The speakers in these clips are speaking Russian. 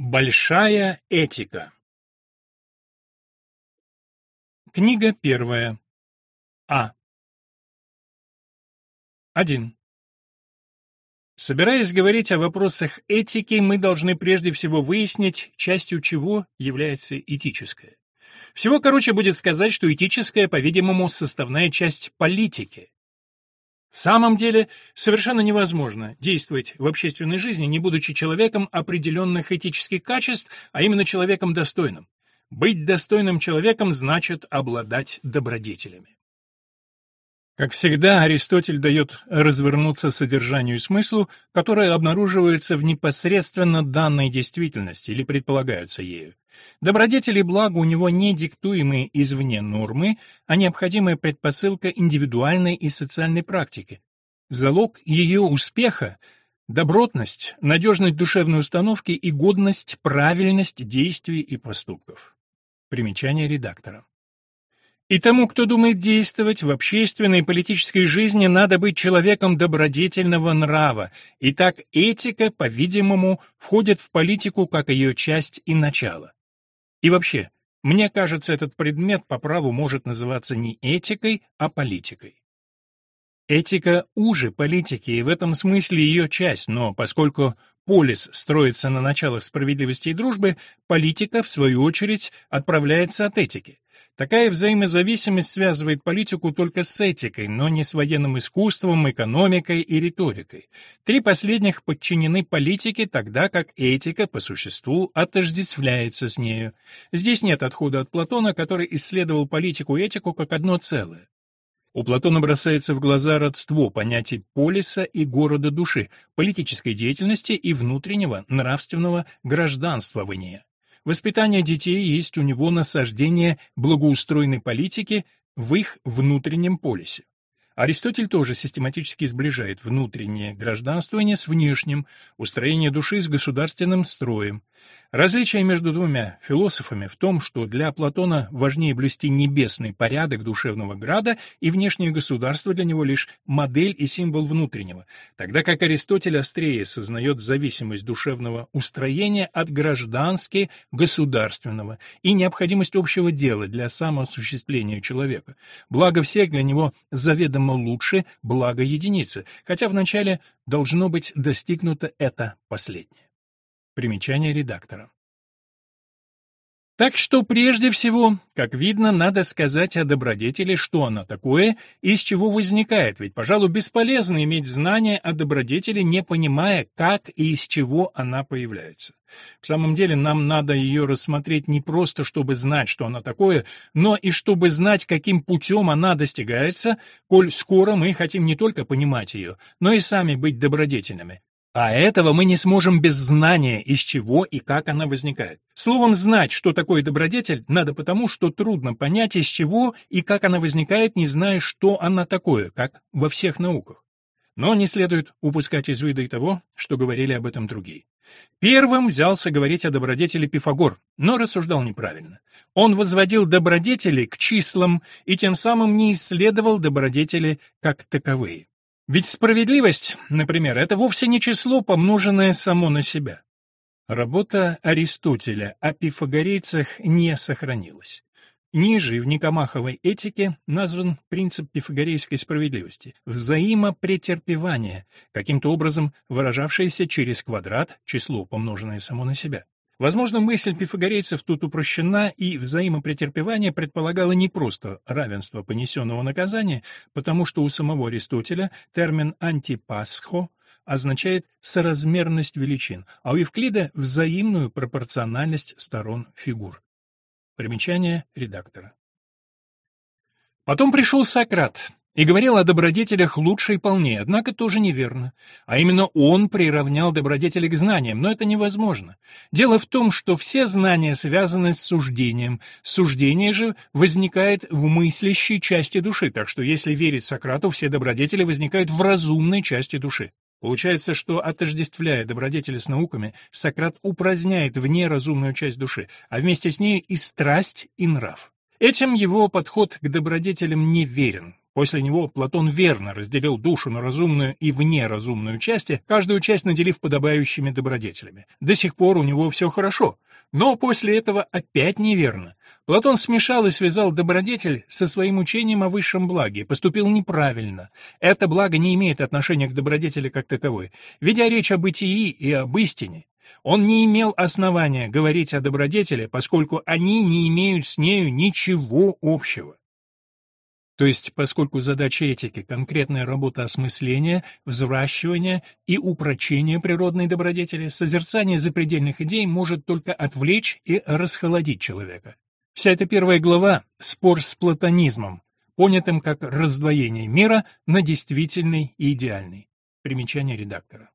Большая этика Книга первая. А. 1. Собираясь говорить о вопросах этики, мы должны прежде всего выяснить, частью чего является этическое. Всего короче будет сказать, что этическое, по-видимому, составная часть политики. В самом деле, совершенно невозможно действовать в общественной жизни, не будучи человеком определенных этических качеств, а именно человеком достойным. Быть достойным человеком значит обладать добродетелями. Как всегда, Аристотель дает развернуться содержанию и смыслу, которые обнаруживаются в непосредственно данной действительности или предполагаются ею. Добродетели благо у него не диктуемые извне нормы, а необходимая предпосылка индивидуальной и социальной практики. Залог ее успеха — добротность, надежность душевной установки и годность, правильность действий и поступков. Примечание редактора. И тому, кто думает действовать в общественной и политической жизни, надо быть человеком добродетельного нрава, и так этика, по-видимому, входит в политику как ее часть и начало. И вообще, мне кажется, этот предмет по праву может называться не этикой, а политикой. Этика уже политики, и в этом смысле ее часть, но поскольку полис строится на началах справедливости и дружбы, политика, в свою очередь, отправляется от этики. Такая взаимозависимость связывает политику только с этикой, но не с военным искусством, экономикой и риторикой. Три последних подчинены политике, тогда как этика, по существу, отождествляется с нею. Здесь нет отхода от Платона, который исследовал политику и этику как одно целое. У Платона бросается в глаза родство понятий полиса и города души, политической деятельности и внутреннего нравственного гражданствования. Воспитание детей есть у него насаждение благоустроенной политики в их внутреннем полисе. Аристотель тоже систематически сближает внутреннее гражданствование с внешним, устроение души с государственным строем, Различие между двумя философами в том, что для Платона важнее блюсти небесный порядок душевного града, и внешнее государство для него лишь модель и символ внутреннего, тогда как Аристотель острее сознает зависимость душевного устроения от граждански государственного и необходимость общего дела для самоосуществления человека. Благо всех для него заведомо лучше благо единицы, хотя вначале должно быть достигнуто это последнее. Примечание редактора. Так что прежде всего, как видно, надо сказать о добродетели, что она такое из чего возникает, ведь, пожалуй, бесполезно иметь знания о добродетели, не понимая, как и из чего она появляется. В самом деле нам надо ее рассмотреть не просто, чтобы знать, что она такое, но и чтобы знать, каким путем она достигается, коль скоро мы хотим не только понимать ее, но и сами быть добродетельными, а этого мы не сможем без знания, из чего и как она возникает. Словом, знать, что такое добродетель, надо потому, что трудно понять, из чего и как она возникает, не зная, что она такое, как во всех науках. Но не следует упускать из вида и того, что говорили об этом другие. Первым взялся говорить о добродетели Пифагор, но рассуждал неправильно. Он возводил добродетели к числам и тем самым не исследовал добродетели как таковые. Ведь справедливость, например, это вовсе не число, помноженное само на себя. Работа Аристотеля о пифагорейцах не сохранилась. Ниже в Никомаховой этике назван принцип пифагорейской справедливости – взаимопретерпевание, каким-то образом выражавшееся через квадрат, число, помноженное само на себя. Возможно, мысль пифагорейцев тут упрощена, и взаимопретерпевание предполагало не просто равенство понесенного наказания, потому что у самого Аристотеля термин «антипасхо» означает соразмерность величин, а у Евклида — взаимную пропорциональность сторон фигур. Примечание редактора. Потом пришел Сократ, и говорил о добродетелях лучше и полнее, однако тоже неверно. А именно он приравнял добродетели к знаниям, но это невозможно. Дело в том, что все знания связаны с суждением. Суждение же возникает в мыслящей части души, так что если верить Сократу, все добродетели возникают в разумной части души. Получается, что, отождествляя добродетели с науками, Сократ упраздняет вне разумную часть души, а вместе с ней и страсть, и нрав. Этим его подход к добродетелям не верен. После него Платон верно разделил душу на разумную и внеразумную части, каждую часть наделив подобающими добродетелями. До сих пор у него все хорошо, но после этого опять неверно. Платон смешал и связал добродетель со своим учением о высшем благе, поступил неправильно. Это благо не имеет отношения к добродетели как таковой. Ведя речь о бытии и об истине, он не имел основания говорить о добродетели, поскольку они не имеют с нею ничего общего. То есть, поскольку задача этики — конкретная работа осмысления, взращивания и упрочения природной добродетели, созерцание запредельных идей может только отвлечь и расхолодить человека. Вся эта первая глава — спор с платонизмом, понятым как раздвоение мира на действительный и идеальный. Примечание редактора.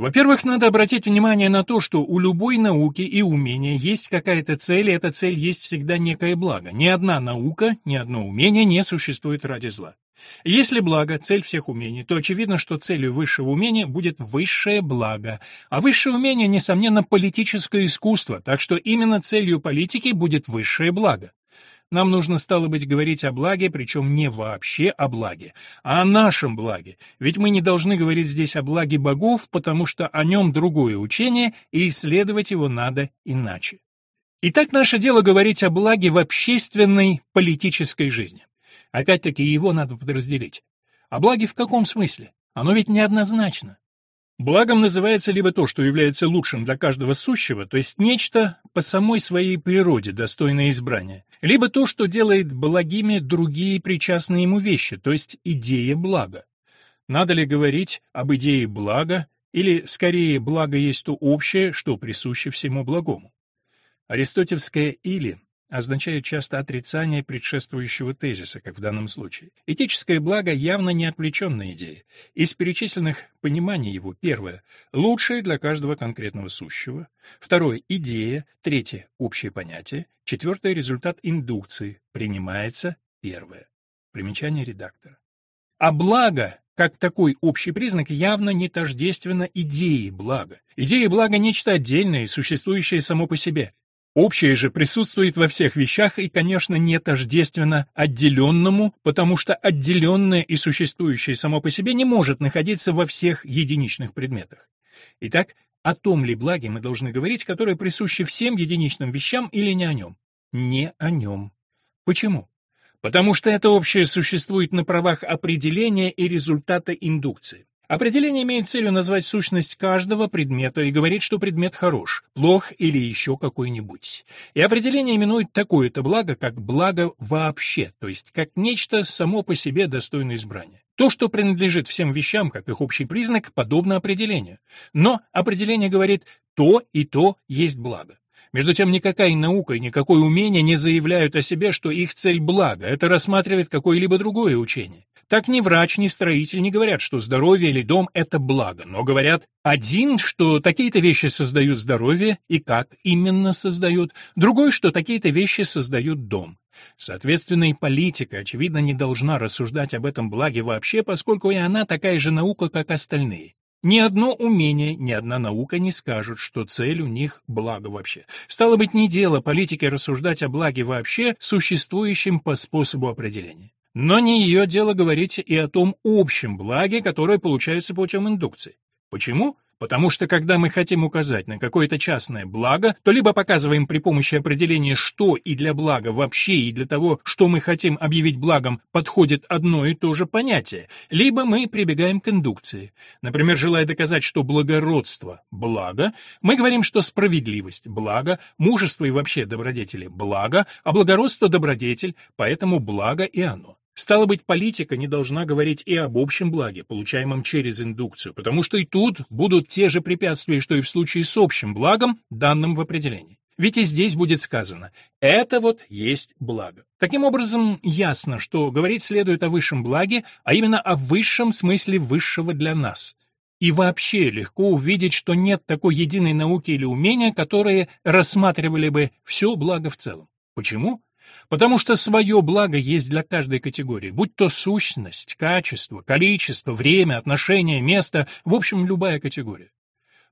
Во-первых, надо обратить внимание на то, что у любой науки и умения есть какая-то цель, и эта цель есть всегда некое благо. Ни одна наука, ни одно умение не существует ради зла. Если благо — цель всех умений, то очевидно, что целью высшего умения будет высшее благо. А высшее умение, несомненно, политическое искусство, так что именно целью политики будет высшее благо. Нам нужно, стало быть, говорить о благе, причем не вообще о благе, а о нашем благе, ведь мы не должны говорить здесь о благе богов, потому что о нем другое учение, и исследовать его надо иначе. Итак, наше дело говорить о благе в общественной политической жизни. Опять-таки его надо подразделить. О благе в каком смысле? Оно ведь неоднозначно. Благом называется либо то, что является лучшим для каждого сущего, то есть нечто по самой своей природе достойное избрания, либо то, что делает благими другие причастные ему вещи, то есть идея блага. Надо ли говорить об идее блага, или, скорее, благо есть то общее, что присуще всему благому? Аристотельское «или» означают часто отрицание предшествующего тезиса, как в данном случае. Этическое благо явно не отвлеченная идея. Из перечисленных пониманий его первое — лучшее для каждого конкретного сущего, второе — идея, третье — общее понятие, четвертое — результат индукции, принимается первое. Примечание редактора. А благо как такой общий признак явно не тождественно идее блага. Идея блага — нечто отдельное, существующее само по себе. Общее же присутствует во всех вещах и, конечно, не тождественно отделенному, потому что отделенное и существующее само по себе не может находиться во всех единичных предметах. Итак, о том ли благе мы должны говорить, которое присуще всем единичным вещам или не о нем? Не о нем. Почему? Потому что это общее существует на правах определения и результата индукции. Определение имеет целью назвать сущность каждого предмета и говорить, что предмет хорош, плох или еще какой-нибудь. И определение именует такое-то благо, как благо вообще, то есть как нечто само по себе достойное избрания. То, что принадлежит всем вещам, как их общий признак, подобно определению. Но определение говорит «то и то есть благо». Между тем, никакая наука и никакое умение не заявляют о себе, что их цель благо, это рассматривает какое-либо другое учение. Так ни врач, ни строитель не говорят, что здоровье или дом — это благо, но говорят один, что такие-то вещи создают здоровье и как именно создают, другой, что такие-то вещи создают дом. Соответственно, и политика, очевидно, не должна рассуждать об этом благе вообще, поскольку и она такая же наука, как остальные. Ни одно умение, ни одна наука не скажут, что цель у них благо вообще. Стало быть, не дело политики рассуждать о благе вообще, существующем по способу определения. Но не ее дело говорить и о том общем благе, которое получается путем индукции. Почему? Потому что когда мы хотим указать на какое-то частное благо, то либо показываем при помощи определения, что и для блага вообще, и для того, что мы хотим объявить благом, подходит одно и то же понятие, либо мы прибегаем к индукции. Например, желая доказать, что благородство – благо, мы говорим, что справедливость – благо, мужество и вообще добродетели – благо, а благородство – добродетель, поэтому благо и оно. Стало быть, политика не должна говорить и об общем благе, получаемом через индукцию, потому что и тут будут те же препятствия, что и в случае с общим благом, данным в определении. Ведь и здесь будет сказано «это вот есть благо». Таким образом, ясно, что говорить следует о высшем благе, а именно о высшем смысле высшего для нас. И вообще легко увидеть, что нет такой единой науки или умения, которые рассматривали бы все благо в целом. Почему? Потому что свое благо есть для каждой категории, будь то сущность, качество, количество, время, отношение, место, в общем, любая категория.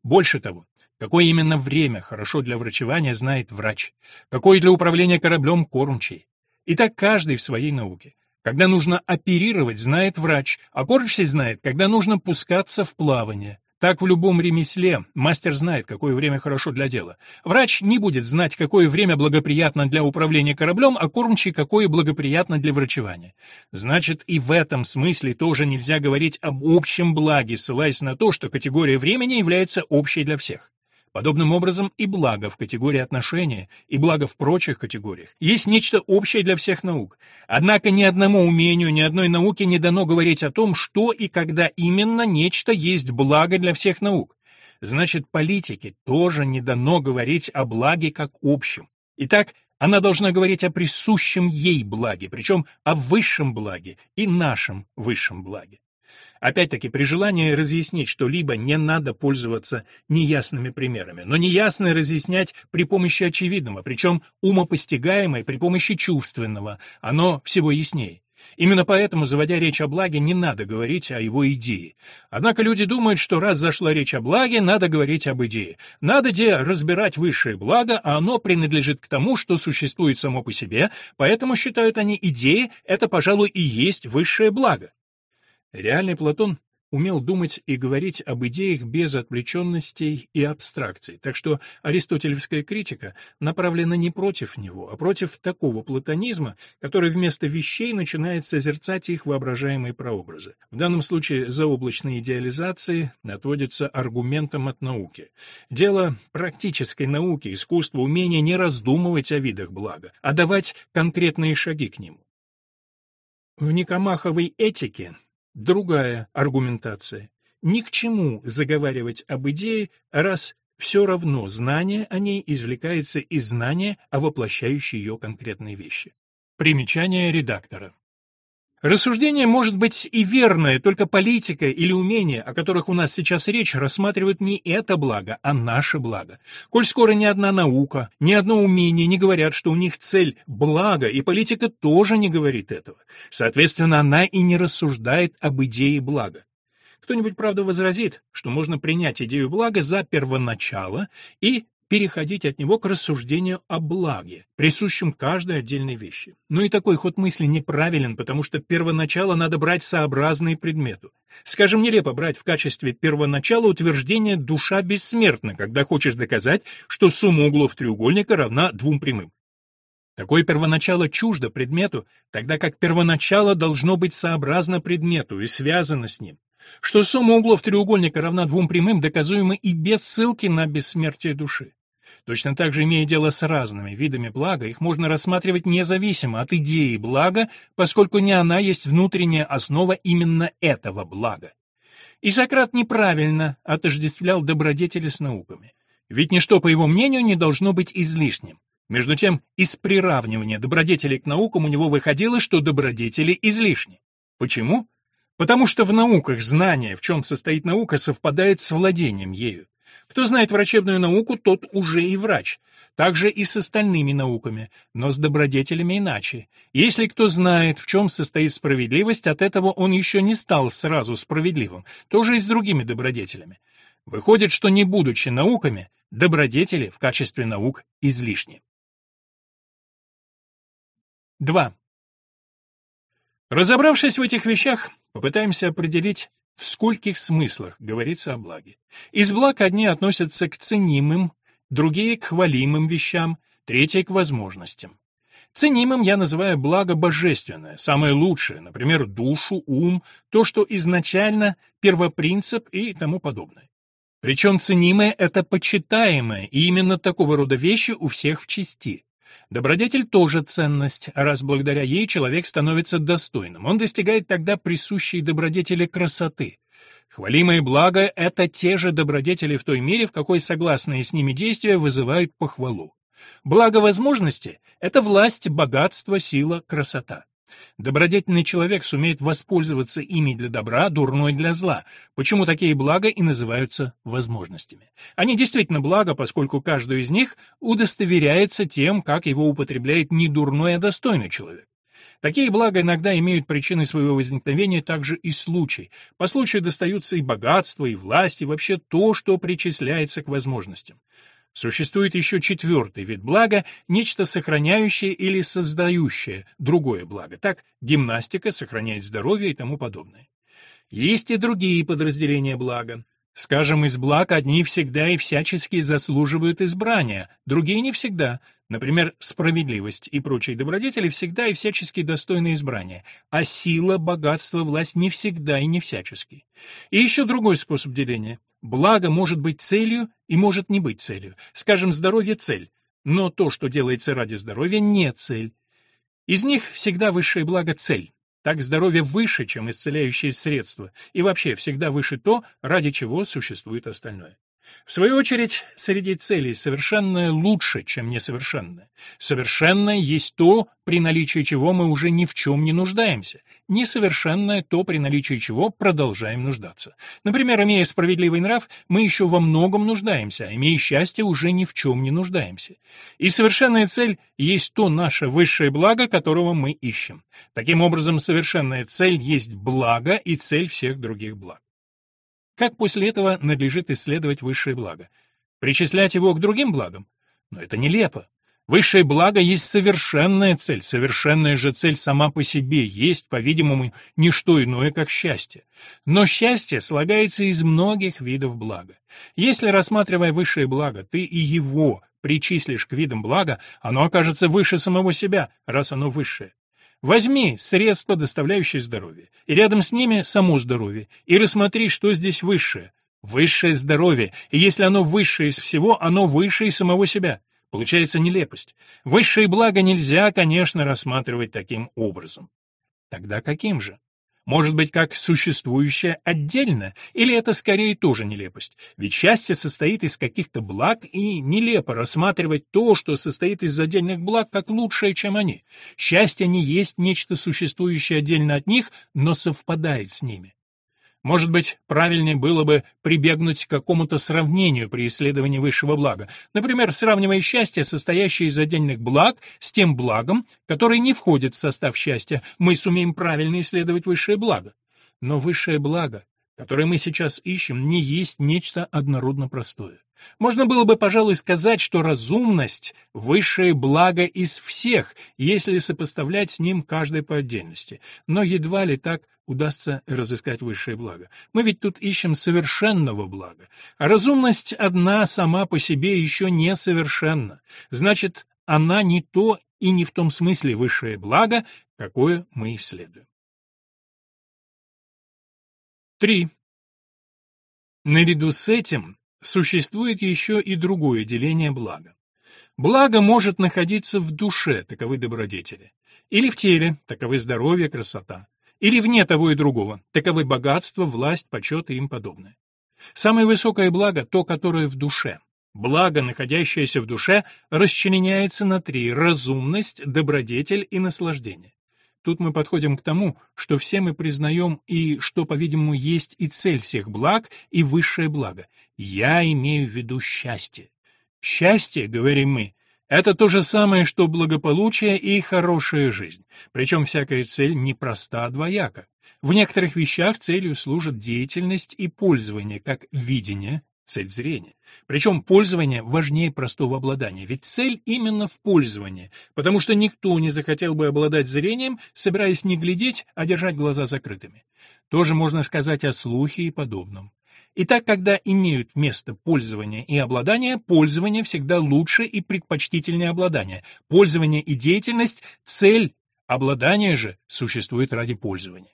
Больше того, какое именно время хорошо для врачевания знает врач, какое для управления кораблем кормчий. И так каждый в своей науке. Когда нужно оперировать, знает врач, а кормчий знает, когда нужно пускаться в плавание. Так в любом ремесле мастер знает, какое время хорошо для дела. Врач не будет знать, какое время благоприятно для управления кораблем, а кормчий, какое благоприятно для врачевания. Значит, и в этом смысле тоже нельзя говорить об общем благе, ссылаясь на то, что категория времени является общей для всех. Подобным образом и благо в категории отношения, и благо в прочих категориях есть нечто общее для всех наук. Однако ни одному умению, ни одной науке не дано говорить о том, что и когда именно нечто есть благо для всех наук. Значит, политике тоже не дано говорить о благе как общем. Итак, она должна говорить о присущем ей благе, причем о высшем благе и нашем высшем благе. Опять-таки, при желании разъяснить что-либо не надо пользоваться неясными примерами, но неясное разъяснять при помощи очевидного, причем умопостигаемое при помощи чувственного, оно всего яснее. Именно поэтому, заводя речь о благе, не надо говорить о его идее. Однако люди думают, что раз зашла речь о благе, надо говорить об идее. Надо где разбирать высшее благо, а оно принадлежит к тому, что существует само по себе, поэтому считают они идеи — это, пожалуй, и есть высшее благо. Реальный Платон умел думать и говорить об идеях без отвлеченностей и абстракций, так что аристотелевская критика направлена не против него, а против такого платонизма, который вместо вещей начинает созерцать их воображаемые прообразы. В данном случае заоблачной идеализации отводится аргументом от науки. Дело практической науки, искусства, умения не раздумывать о видах блага, а давать конкретные шаги к нему. В Никомаховой этике Другая аргументация. Ни к чему заговаривать об идее, раз все равно знание о ней извлекается из знания о воплощающей ее конкретные вещи. Примечание редактора. Рассуждение может быть и верное, только политика или умения, о которых у нас сейчас речь, рассматривают не это благо, а наше благо. Коль скоро ни одна наука, ни одно умение не говорят, что у них цель – благо, и политика тоже не говорит этого. Соответственно, она и не рассуждает об идее блага. Кто-нибудь, правда, возразит, что можно принять идею блага за первоначало и переходить от него к рассуждению о благе, присущем каждой отдельной вещи. Но и такой ход мысли неправилен, потому что первоначало надо брать сообразные предмету. Скажем, нелепо брать в качестве первоначала утверждение «душа бессмертна», когда хочешь доказать, что сумма углов треугольника равна двум прямым. Такое первоначало чуждо предмету, тогда как первоначало должно быть сообразно предмету и связано с ним. Что сумма углов треугольника равна двум прямым, доказуемо и без ссылки на бессмертие души. Точно так же, имея дело с разными видами блага, их можно рассматривать независимо от идеи блага, поскольку не она есть внутренняя основа именно этого блага. И Сократ неправильно отождествлял добродетели с науками. Ведь ничто, по его мнению, не должно быть излишним. Между тем, из приравнивания добродетелей к наукам у него выходило, что добродетели излишни. Почему? Потому что в науках знание, в чем состоит наука, совпадает с владением ею. Кто знает врачебную науку, тот уже и врач. Так же и с остальными науками, но с добродетелями иначе. Если кто знает, в чем состоит справедливость, от этого он еще не стал сразу справедливым, тоже и с другими добродетелями. Выходит, что не будучи науками, добродетели в качестве наук излишни. 2. Разобравшись в этих вещах, попытаемся определить, в скольких смыслах говорится о благе? Из благ одни относятся к ценимым, другие — к хвалимым вещам, третьи — к возможностям. Ценимым я называю благо божественное, самое лучшее, например, душу, ум, то, что изначально первопринцип и тому подобное. Причем ценимое — это почитаемое, и именно такого рода вещи у всех в части. Добродетель тоже ценность, раз благодаря ей человек становится достойным. Он достигает тогда присущей добродетели красоты. Хвалимые блага — это те же добродетели в той мере, в какой согласные с ними действия вызывают похвалу. Благо возможности — это власть, богатство, сила, красота. Добродетельный человек сумеет воспользоваться ими для добра, дурной для зла. Почему такие блага и называются возможностями? Они действительно блага, поскольку каждый из них удостоверяется тем, как его употребляет не дурной, а достойный человек. Такие блага иногда имеют причиной своего возникновения также и случай. По случаю достаются и богатство, и власть, и вообще то, что причисляется к возможностям. Существует еще четвертый вид блага, нечто сохраняющее или создающее другое благо. Так, гимнастика сохраняет здоровье и тому подобное. Есть и другие подразделения блага. Скажем, из благ одни всегда и всячески заслуживают избрания, другие не всегда. Например, справедливость и прочие добродетели всегда и всячески достойны избрания, а сила, богатство, власть не всегда и не всячески. И еще другой способ деления. Благо может быть целью и может не быть целью. Скажем, здоровье — цель, но то, что делается ради здоровья, не цель. Из них всегда высшее благо — цель. Так здоровье выше, чем исцеляющие средства, и вообще всегда выше то, ради чего существует остальное. В свою очередь, среди целей совершенное лучше, чем несовершенное. Совершенное есть то, при наличии чего мы уже ни в чем не нуждаемся. Несовершенное то, при наличии чего продолжаем нуждаться. Например, имея справедливый нрав, мы еще во многом нуждаемся, а имея счастье, уже ни в чем не нуждаемся. И совершенная цель есть то наше высшее благо, которого мы ищем. Таким образом, совершенная цель есть благо и цель всех других благ. Как после этого надлежит исследовать высшее благо? Причислять его к другим благам? Но это нелепо. Высшее благо есть совершенная цель, совершенная же цель сама по себе есть, по-видимому, не что иное, как счастье. Но счастье слагается из многих видов блага. Если, рассматривая высшее благо, ты и его причислишь к видам блага, оно окажется выше самого себя, раз оно высшее. Возьми средства, доставляющие здоровье, и рядом с ними само здоровье, и рассмотри, что здесь высшее. Высшее здоровье, и если оно высшее из всего, оно выше и самого себя. Получается нелепость. Высшее благо нельзя, конечно, рассматривать таким образом. Тогда каким же? Может быть, как существующее отдельно, или это скорее тоже нелепость? Ведь счастье состоит из каких-то благ, и нелепо рассматривать то, что состоит из отдельных благ, как лучшее, чем они. Счастье не есть нечто существующее отдельно от них, но совпадает с ними. Может быть, правильнее было бы прибегнуть к какому-то сравнению при исследовании высшего блага, например, сравнивая счастье, состоящее из отдельных благ, с тем благом, которое не входит в состав счастья, мы сумеем правильно исследовать высшее благо. Но высшее благо, которое мы сейчас ищем, не есть нечто однородно простое. Можно было бы, пожалуй, сказать, что разумность — высшее благо из всех, если сопоставлять с ним каждое по отдельности, но едва ли так удастся разыскать высшее благо. Мы ведь тут ищем совершенного блага. А разумность одна сама по себе еще не совершенна. Значит, она не то и не в том смысле высшее благо, какое мы исследуем. 3. Наряду с этим существует еще и другое деление блага. Благо может находиться в душе, таковы добродетели, или в теле, таковы здоровье, красота или вне того и другого, таковы богатство, власть, почет и им подобное. Самое высокое благо — то, которое в душе. Благо, находящееся в душе, расчленяется на три — разумность, добродетель и наслаждение. Тут мы подходим к тому, что все мы признаем и что, по-видимому, есть и цель всех благ, и высшее благо. Я имею в виду счастье. Счастье, говорим мы, это то же самое, что благополучие и хорошая жизнь. Причем всякая цель непроста, а двояка. В некоторых вещах целью служит деятельность и пользование, как видение, цель зрения. Причем пользование важнее простого обладания, ведь цель именно в пользовании, потому что никто не захотел бы обладать зрением, собираясь не глядеть, а держать глаза закрытыми. Тоже можно сказать о слухе и подобном. Итак, когда имеют место пользование и обладание, пользование всегда лучше и предпочтительнее обладания. Пользование и деятельность — цель, обладание же существует ради пользования.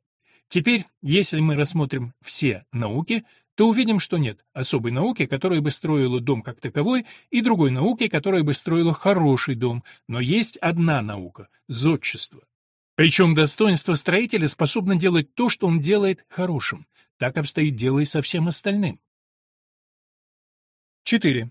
Теперь, если мы рассмотрим все науки, то увидим, что нет особой науки, которая бы строила дом как таковой, и другой науки, которая бы строила хороший дом, но есть одна наука — зодчество. Причем достоинство строителя способно делать то, что он делает хорошим. Так обстоит дело и со всем остальным. 4.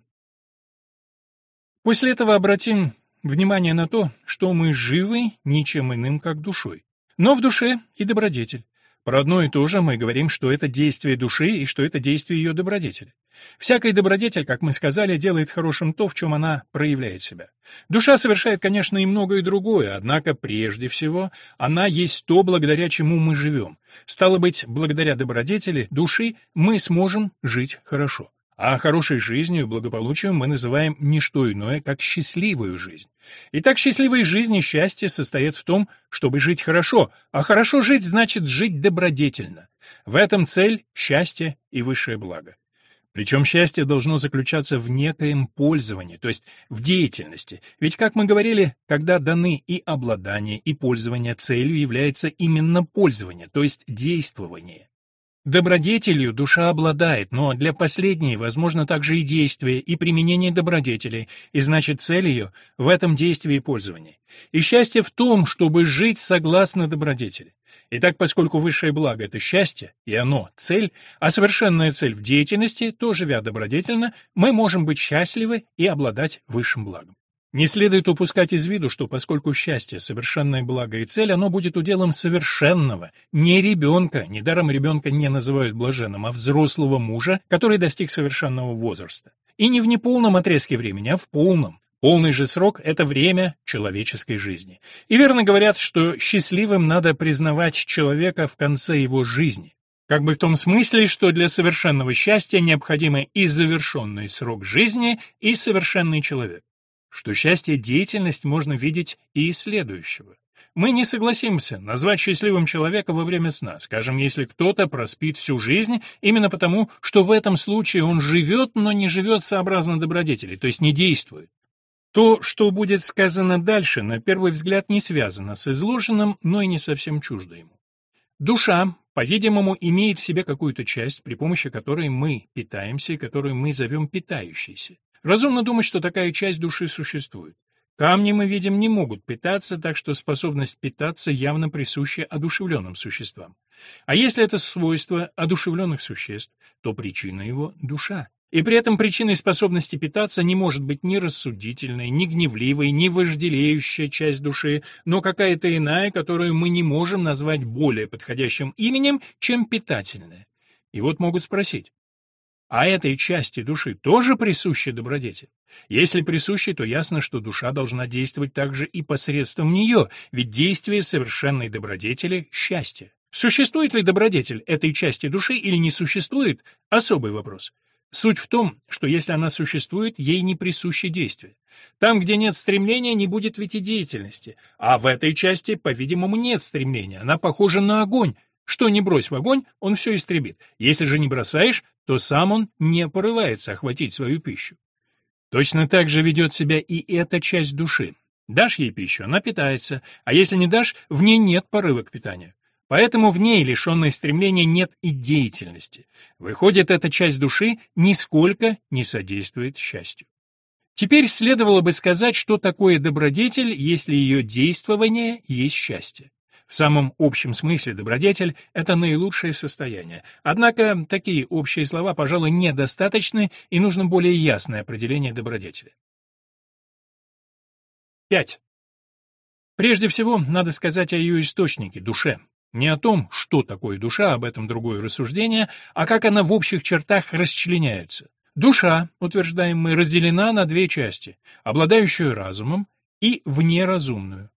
После этого обратим внимание на то, что мы живы ничем иным, как душой. Но в душе и добродетель. Про одно и то же мы говорим, что это действие души и что это действие ее добродетели. Всякая добродетель, как мы сказали, делает хорошим то, в чем она проявляет себя. Душа совершает, конечно, и многое другое, однако прежде всего она есть то, благодаря чему мы живем. Стало быть, благодаря добродетели души мы сможем жить хорошо. А хорошей жизнью и благополучием мы называем не что иное, как счастливую жизнь. Итак, счастливой жизни счастье состоит в том, чтобы жить хорошо, а хорошо жить значит жить добродетельно. В этом цель, счастье и высшее благо. Причем счастье должно заключаться в некоем пользовании, то есть в деятельности. Ведь, как мы говорили, когда даны и обладание, и пользование целью является именно пользование, то есть действование. Добродетелью душа обладает, но для последней возможно также и действие, и применение добродетелей, и значит цель ее в этом действии и пользовании. И счастье в том, чтобы жить согласно добродетели. Итак, поскольку высшее благо — это счастье, и оно — цель, а совершенная цель в деятельности, то, живя добродетельно, мы можем быть счастливы и обладать высшим благом. Не следует упускать из виду, что поскольку счастье — совершенное благо и цель, оно будет уделом совершенного, не ребенка, недаром ребенка не называют блаженным, а взрослого мужа, который достиг совершенного возраста. И не в неполном отрезке времени, а в полном. Полный же срок — это время человеческой жизни. И верно говорят, что счастливым надо признавать человека в конце его жизни. Как бы в том смысле, что для совершенного счастья необходимы и завершенный срок жизни, и совершенный человек что счастье деятельность можно видеть и из следующего. Мы не согласимся назвать счастливым человека во время сна, скажем, если кто-то проспит всю жизнь именно потому, что в этом случае он живет, но не живет сообразно добродетели, то есть не действует. То, что будет сказано дальше, на первый взгляд не связано с изложенным, но и не совсем чуждо ему. Душа, по-видимому, имеет в себе какую-то часть, при помощи которой мы питаемся и которую мы зовем питающейся. Разумно думать, что такая часть души существует. Камни, мы видим, не могут питаться, так что способность питаться явно присуща одушевленным существам. А если это свойство одушевленных существ, то причина его — душа. И при этом причиной способности питаться не может быть ни рассудительная, ни гневливая, ни вожделеющая часть души, но какая-то иная, которую мы не можем назвать более подходящим именем, чем питательная. И вот могут спросить, а этой части души тоже присущи добродетель? Если присущи, то ясно, что душа должна действовать также и посредством нее, ведь действие совершенной добродетели — счастье. Существует ли добродетель этой части души или не существует — особый вопрос. Суть в том, что если она существует, ей не присуще действие. Там, где нет стремления, не будет ведь и деятельности. А в этой части, по-видимому, нет стремления. Она похожа на огонь, что не брось в огонь, он все истребит. Если же не бросаешь, то сам он не порывается охватить свою пищу. Точно так же ведет себя и эта часть души. Дашь ей пищу, она питается, а если не дашь, в ней нет порыва к питанию. Поэтому в ней, лишенной стремления, нет и деятельности. Выходит, эта часть души нисколько не содействует счастью. Теперь следовало бы сказать, что такое добродетель, если ее действование есть счастье. В самом общем смысле добродетель — это наилучшее состояние. Однако такие общие слова, пожалуй, недостаточны, и нужно более ясное определение добродетели. 5. Прежде всего, надо сказать о ее источнике, душе. Не о том, что такое душа, об этом другое рассуждение, а как она в общих чертах расчленяется. Душа, утверждаем мы, разделена на две части, обладающую разумом и внеразумную.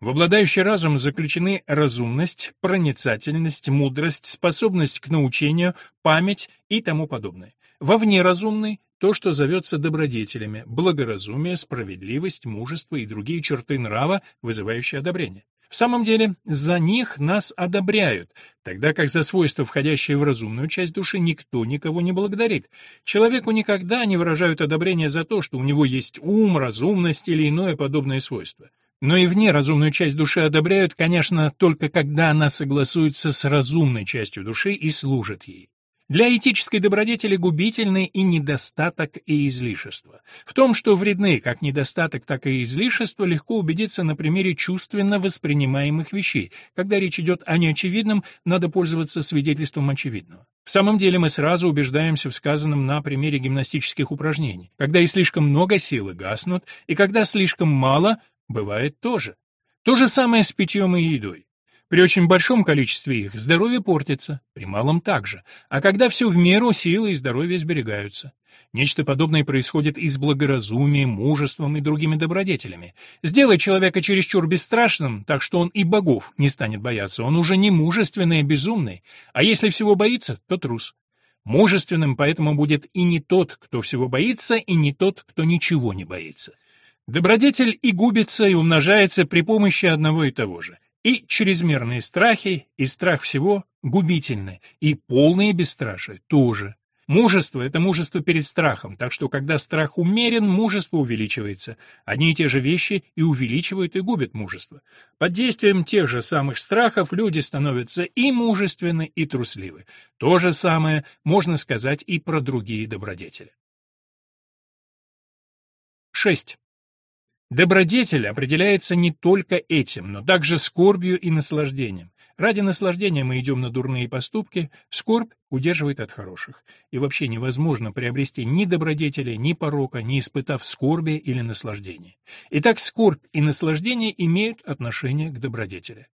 В обладающий разум заключены разумность, проницательность, мудрость, способность к научению, память и тому подобное. Во внеразумный – то, что зовется добродетелями, благоразумие, справедливость, мужество и другие черты нрава, вызывающие одобрение. В самом деле, за них нас одобряют, тогда как за свойства, входящие в разумную часть души, никто никого не благодарит. Человеку никогда не выражают одобрения за то, что у него есть ум, разумность или иное подобное свойство. Но и вне разумную часть души одобряют, конечно, только когда она согласуется с разумной частью души и служит ей. Для этической добродетели губительны и недостаток, и излишество. В том, что вредны как недостаток, так и излишество, легко убедиться на примере чувственно воспринимаемых вещей. Когда речь идет о неочевидном, надо пользоваться свидетельством очевидного. В самом деле мы сразу убеждаемся в сказанном на примере гимнастических упражнений. Когда и слишком много силы гаснут, и когда слишком мало – Бывает тоже. То же самое с питьем и едой. При очень большом количестве их здоровье портится, при малом также, а когда все в меру, силы и здоровье сберегаются. Нечто подобное происходит и с благоразумием, мужеством и другими добродетелями. Сделай человека чересчур бесстрашным, так что он и богов не станет бояться, он уже не мужественный, а безумный, а если всего боится, то трус. Мужественным поэтому будет и не тот, кто всего боится, и не тот, кто ничего не боится. Добродетель и губится, и умножается при помощи одного и того же. И чрезмерные страхи, и страх всего губительны, и полное бесстрашие тоже. Мужество — это мужество перед страхом, так что когда страх умерен, мужество увеличивается. Одни и те же вещи и увеличивают, и губят мужество. Под действием тех же самых страхов люди становятся и мужественны, и трусливы. То же самое можно сказать и про другие добродетели. 6. Добродетель определяется не только этим, но также скорбью и наслаждением. Ради наслаждения мы идем на дурные поступки, скорбь удерживает от хороших. И вообще невозможно приобрести ни добродетели, ни порока, не испытав скорби или наслаждения. Итак, скорбь и наслаждение имеют отношение к добродетели.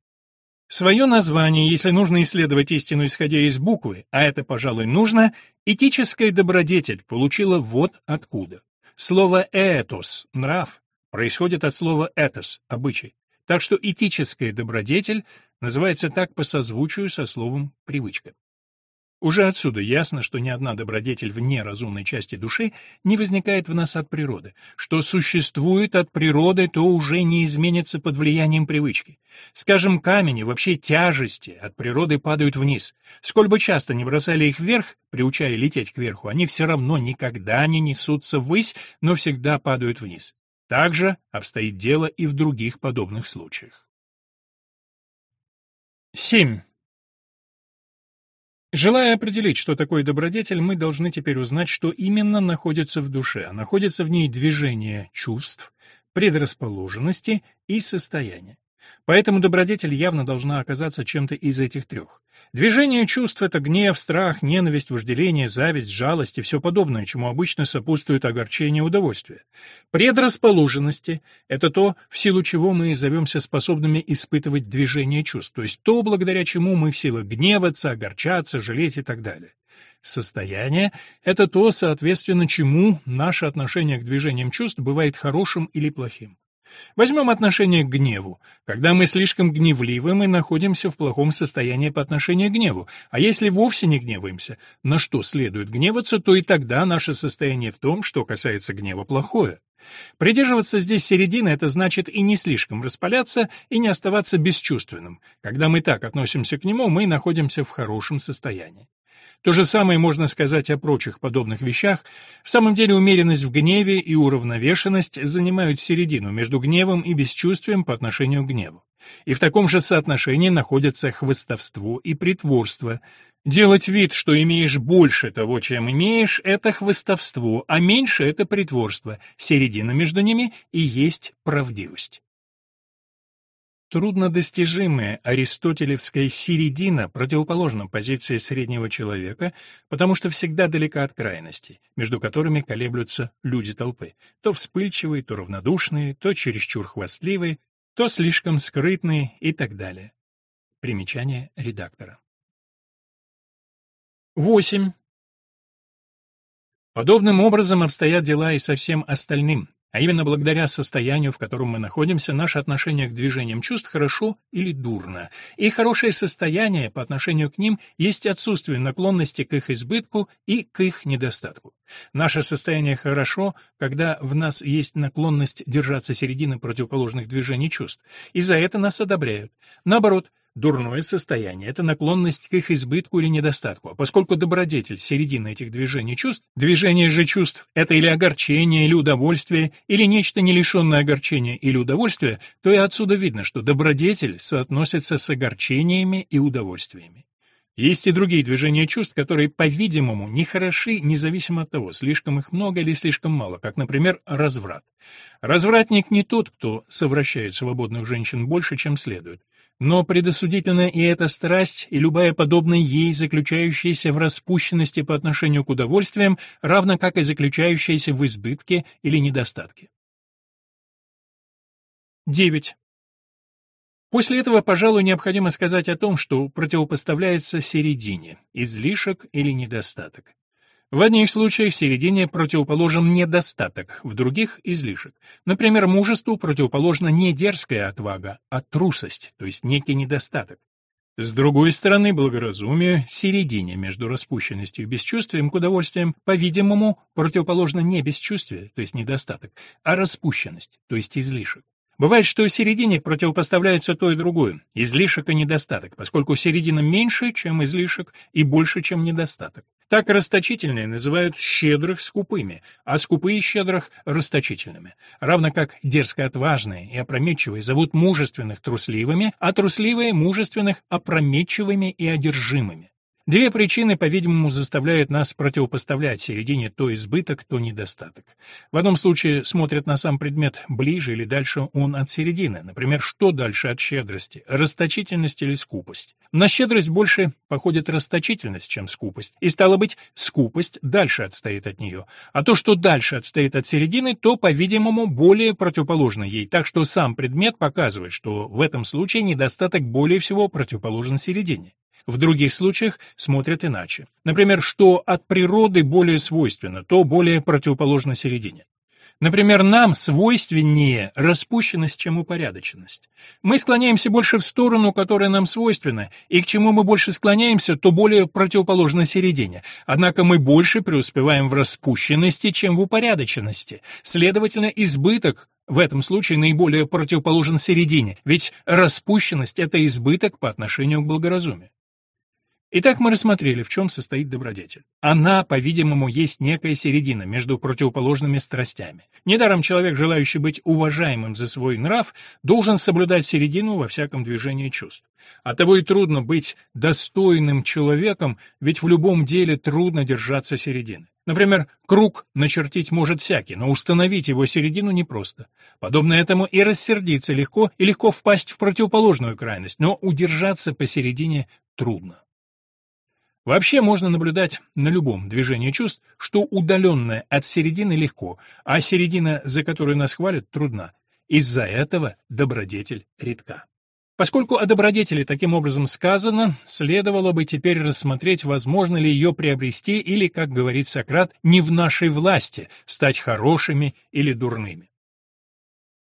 Свое название, если нужно исследовать истину, исходя из буквы, а это, пожалуй, нужно, этическая добродетель получила вот откуда. Слово «этос» — нрав, происходит от слова «этос» — обычай. Так что этическая добродетель называется так по созвучию со словом «привычка». Уже отсюда ясно, что ни одна добродетель вне разумной части души не возникает в нас от природы. Что существует от природы, то уже не изменится под влиянием привычки. Скажем, камни, вообще тяжести, от природы падают вниз. Сколь бы часто не бросали их вверх, приучая лететь кверху, они все равно никогда не несутся ввысь, но всегда падают вниз. Так же обстоит дело и в других подобных случаях. 7. Желая определить, что такое добродетель, мы должны теперь узнать, что именно находится в душе, а находится в ней движение чувств, предрасположенности и состояния. Поэтому добродетель явно должна оказаться чем-то из этих трех. Движение чувств — это гнев, страх, ненависть, вожделение, зависть, жалость и все подобное, чему обычно сопутствует огорчение и удовольствие. Предрасположенности — это то, в силу чего мы зовемся способными испытывать движение чувств, то есть то, благодаря чему мы в силах гневаться, огорчаться, жалеть и так далее. Состояние — это то, соответственно, чему наше отношение к движениям чувств бывает хорошим или плохим. Возьмем отношение к гневу. Когда мы слишком гневливы, мы находимся в плохом состоянии по отношению к гневу. А если вовсе не гневаемся, на что следует гневаться, то и тогда наше состояние в том, что касается гнева, плохое. Придерживаться здесь середины — это значит и не слишком распаляться, и не оставаться бесчувственным. Когда мы так относимся к нему, мы находимся в хорошем состоянии. То же самое можно сказать о прочих подобных вещах. В самом деле умеренность в гневе и уравновешенность занимают середину между гневом и бесчувствием по отношению к гневу. И в таком же соотношении находятся хвастовство и притворство. Делать вид, что имеешь больше того, чем имеешь, это хвастовство, а меньше это притворство. Середина между ними и есть правдивость. Труднодостижимая аристотелевская середина противоположна позиции среднего человека, потому что всегда далека от крайностей, между которыми колеблются люди толпы, то вспыльчивые, то равнодушные, то чересчур хвастливые, то слишком скрытные и так далее. Примечание редактора. 8. Подобным образом обстоят дела и со всем остальным, а именно благодаря состоянию, в котором мы находимся, наше отношение к движениям чувств хорошо или дурно. И хорошее состояние по отношению к ним есть отсутствие наклонности к их избытку и к их недостатку. Наше состояние хорошо, когда в нас есть наклонность держаться середины противоположных движений чувств, и за это нас одобряют. Наоборот, Дурное состояние — это наклонность к их избытку или недостатку, а поскольку добродетель — середина этих движений чувств, движение же чувств — это или огорчение, или удовольствие, или нечто не лишенное огорчения или удовольствия, то и отсюда видно, что добродетель соотносится с огорчениями и удовольствиями. Есть и другие движения чувств, которые, по-видимому, не хороши, независимо от того, слишком их много или слишком мало, как, например, разврат. Развратник не тот, кто совращает свободных женщин больше, чем следует. Но предосудительна и эта страсть, и любая подобная ей, заключающаяся в распущенности по отношению к удовольствиям, равно как и заключающаяся в избытке или недостатке. 9. После этого, пожалуй, необходимо сказать о том, что противопоставляется середине – излишек или недостаток. В одних случаях середине противоположен недостаток, в других — излишек. Например, мужеству противоположна не дерзкая отвага, а трусость, то есть некий недостаток. С другой стороны, благоразумие, середине между распущенностью и бесчувствием к удовольствиям, по-видимому, противоположно не бесчувствие, то есть недостаток, а распущенность, то есть излишек. Бывает, что середине противопоставляется то и другое, излишек и недостаток, поскольку середина меньше, чем излишек, и больше, чем недостаток. Так расточительные называют щедрых скупыми, а скупые щедрых — расточительными. Равно как дерзко-отважные и опрометчивые зовут мужественных трусливыми, а трусливые — мужественных опрометчивыми и одержимыми. Две причины, по-видимому, заставляют нас противопоставлять середине то избыток, то недостаток. В одном случае смотрят на сам предмет ближе или дальше он от середины. Например, что дальше от щедрости, расточительность или скупость? На щедрость больше походит расточительность, чем скупость, и, стало быть, скупость дальше отстоит от нее. А то, что дальше отстоит от середины, то, по-видимому, более противоположно ей, так что сам предмет показывает, что в этом случае недостаток более всего противоположен середине. В других случаях смотрят иначе. Например, что от природы более свойственно, то более противоположно середине. Например, нам свойственнее распущенность, чем упорядоченность. Мы склоняемся больше в сторону, которая нам свойственна, и к чему мы больше склоняемся, то более противоположно середине. Однако мы больше преуспеваем в распущенности, чем в упорядоченности. Следовательно, избыток в этом случае наиболее противоположен середине, ведь распущенность — это избыток по отношению к благоразумию. Итак, мы рассмотрели, в чем состоит добродетель. Она, по-видимому, есть некая середина между противоположными страстями. Недаром человек, желающий быть уважаемым за свой нрав, должен соблюдать середину во всяком движении чувств. Оттого и трудно быть достойным человеком, ведь в любом деле трудно держаться середины. Например, круг начертить может всякий, но установить его середину непросто. Подобно этому и рассердиться легко, и легко впасть в противоположную крайность, но удержаться посередине трудно. Вообще можно наблюдать на любом движении чувств, что удаленное от середины легко, а середина, за которую нас хвалят, трудна. Из-за этого добродетель редка. Поскольку о добродетели таким образом сказано, следовало бы теперь рассмотреть, возможно ли ее приобрести или, как говорит Сократ, не в нашей власти стать хорошими или дурными.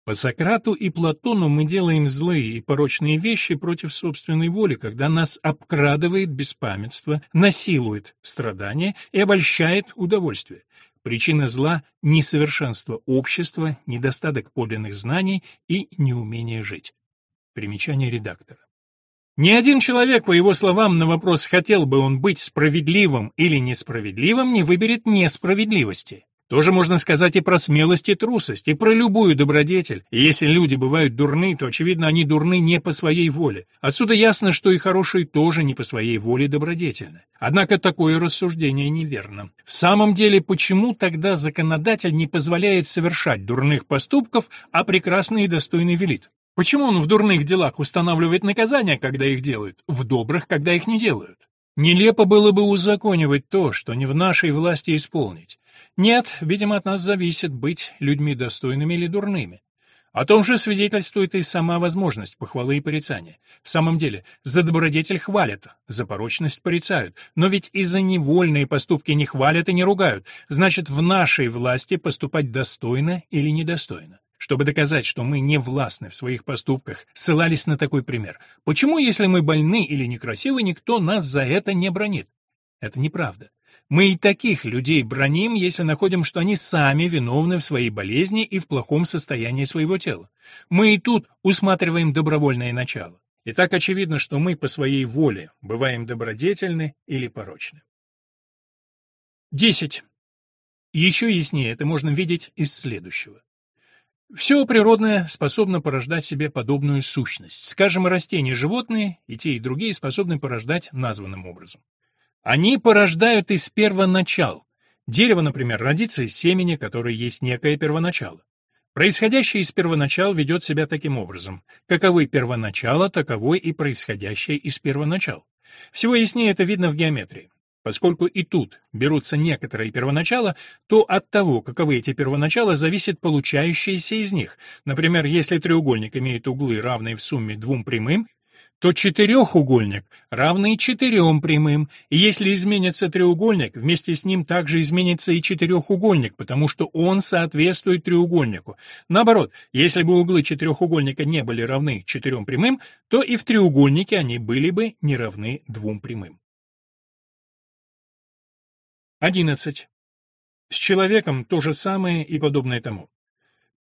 По Сократу и Платону мы делаем злые и порочные вещи против собственной воли, когда нас обкрадывает беспамятство, насилует страдания и обольщает удовольствие. Причина зла — несовершенство общества, недостаток подлинных знаний и неумение жить. Примечание редактора. Ни один человек, по его словам, на вопрос, хотел бы он быть справедливым или несправедливым, не выберет несправедливости. Тоже можно сказать и про смелость и трусость, и про любую добродетель. И если люди бывают дурны, то, очевидно, они дурны не по своей воле. Отсюда ясно, что и хорошие тоже не по своей воле добродетельны. Однако такое рассуждение неверно. В самом деле, почему тогда законодатель не позволяет совершать дурных поступков, а прекрасный и достойный велит? Почему он в дурных делах устанавливает наказания, когда их делают, в добрых, когда их не делают? Нелепо было бы узаконивать то, что не в нашей власти исполнить. Нет, видимо, от нас зависит быть людьми достойными или дурными. О том же свидетельствует и сама возможность похвалы и порицания. В самом деле, за добродетель хвалят, за порочность порицают, но ведь и за невольные поступки не хвалят и не ругают, значит, в нашей власти поступать достойно или недостойно. Чтобы доказать, что мы не властны в своих поступках, ссылались на такой пример. Почему, если мы больны или некрасивы, никто нас за это не бронит? Это неправда. Мы и таких людей броним, если находим, что они сами виновны в своей болезни и в плохом состоянии своего тела. Мы и тут усматриваем добровольное начало. И так очевидно, что мы по своей воле бываем добродетельны или порочны. 10. Еще яснее это можно видеть из следующего. Все природное способно порождать себе подобную сущность. Скажем, растения животные, и те, и другие способны порождать названным образом. Они порождают из первоначал. Дерево, например, родится из семени, которое есть некое первоначало. Происходящее из первоначал ведет себя таким образом. Каковы первоначала, таковой и происходящее из первоначал. Всего яснее это видно в геометрии. Поскольку и тут берутся некоторые первоначала, то от того, каковы эти первоначала, зависит получающееся из них. Например, если треугольник имеет углы, равные в сумме двум прямым, то четырехугольник равный четырем прямым, и если изменится треугольник, вместе с ним также изменится и четырехугольник, потому что он соответствует треугольнику. Наоборот, если бы углы четырехугольника не были равны четырем прямым, то и в треугольнике они были бы не равны двум прямым. 11. С человеком то же самое и подобное тому.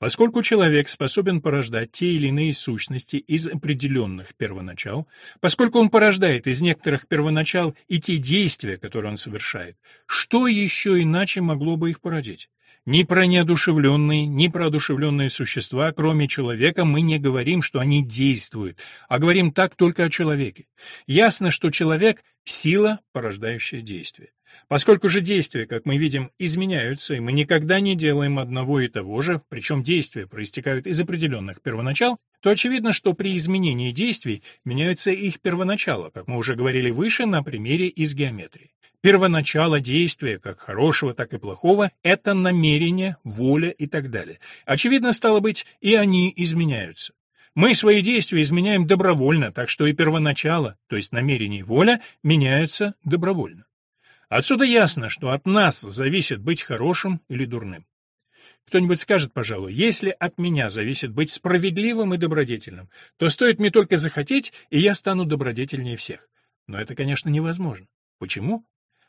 Поскольку человек способен порождать те или иные сущности из определенных первоначал, поскольку он порождает из некоторых первоначал и те действия, которые он совершает, что еще иначе могло бы их породить? Ни про неодушевленные, ни про одушевленные существа, кроме человека, мы не говорим, что они действуют, а говорим так только о человеке. Ясно, что человек — сила, порождающая действие. Поскольку же действия, как мы видим, изменяются, и мы никогда не делаем одного и того же, причем действия проистекают из определенных первоначал, то очевидно, что при изменении действий меняются их первоначала, как мы уже говорили выше на примере из геометрии. Первоначало действия, как хорошего, так и плохого, это намерение, воля и так далее. Очевидно, стало быть, и они изменяются. Мы свои действия изменяем добровольно, так что и первоначало, то есть намерение и воля, меняются добровольно. Отсюда ясно, что от нас зависит быть хорошим или дурным. Кто-нибудь скажет, пожалуй, если от меня зависит быть справедливым и добродетельным, то стоит мне только захотеть, и я стану добродетельнее всех. Но это, конечно, невозможно. Почему?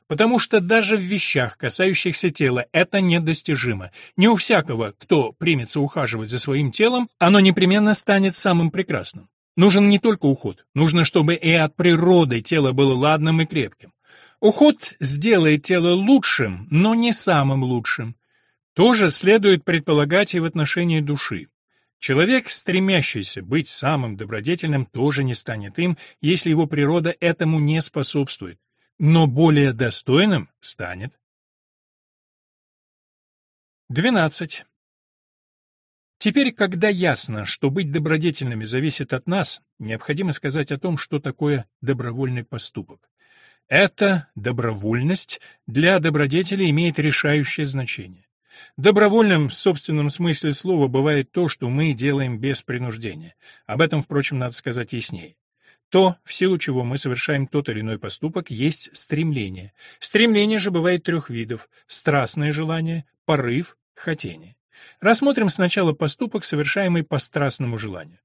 Потому что даже в вещах, касающихся тела, это недостижимо. Не у всякого, кто примется ухаживать за своим телом, оно непременно станет самым прекрасным. Нужен не только уход, нужно, чтобы и от природы тело было ладным и крепким. Уход сделает тело лучшим, но не самым лучшим. Тоже следует предполагать и в отношении души. Человек, стремящийся быть самым добродетельным, тоже не станет им, если его природа этому не способствует, но более достойным станет. 12. Теперь, когда ясно, что быть добродетельными зависит от нас, необходимо сказать о том, что такое добровольный поступок. Эта добровольность для добродетели имеет решающее значение. Добровольным в собственном смысле слова бывает то, что мы делаем без принуждения. Об этом, впрочем, надо сказать яснее. То, в силу чего мы совершаем тот или иной поступок, есть стремление. Стремление же бывает трех видов – страстное желание, порыв, хотение. Рассмотрим сначала поступок, совершаемый по страстному желанию.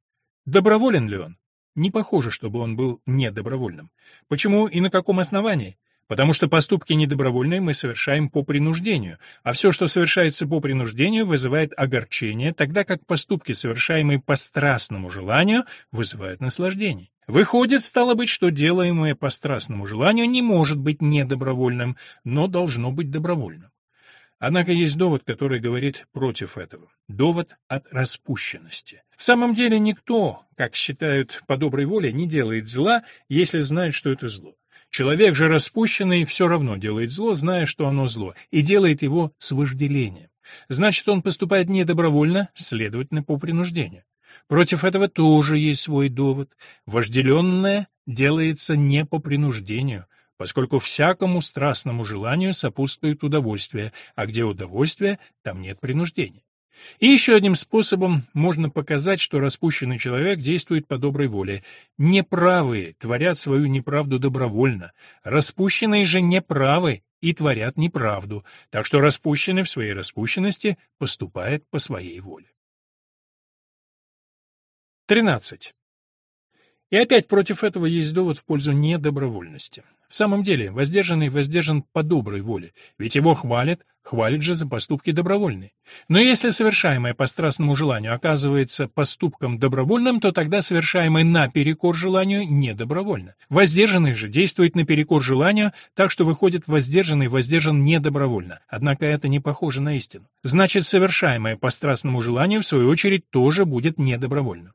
Доброволен ли он? Не похоже, чтобы он был недобровольным. Почему и на каком основании? Потому что поступки недобровольные мы совершаем по принуждению, а все, что совершается по принуждению, вызывает огорчение, тогда как поступки, совершаемые по страстному желанию, вызывают наслаждение. Выходит, стало быть, что делаемое по страстному желанию не может быть недобровольным, но должно быть добровольным. Однако есть довод, который говорит против этого. Довод от распущенности. В самом деле никто, как считают по доброй воле, не делает зла, если знает, что это зло. Человек же распущенный все равно делает зло, зная, что оно зло, и делает его с вожделением. Значит, он поступает недобровольно, следовательно, по принуждению. Против этого тоже есть свой довод. Вожделенное делается не по принуждению, поскольку всякому страстному желанию сопутствует удовольствие, а где удовольствие, там нет принуждения. И еще одним способом можно показать, что распущенный человек действует по доброй воле. Неправые творят свою неправду добровольно, распущенные же неправы и творят неправду, так что распущенный в своей распущенности поступает по своей воле. 13. И опять против этого есть довод в пользу недобровольности. В самом деле, воздержанный воздержан по доброй воле, ведь его хвалят, хвалят же за поступки добровольные. Но если совершаемое по страстному желанию оказывается поступком добровольным, то тогда совершаемое наперекор желанию недобровольно. Воздержанный же действует наперекор желанию, так что выходит воздержанный воздержан недобровольно. Однако это не похоже на истину. Значит, совершаемое по страстному желанию, в свою очередь, тоже будет недобровольно.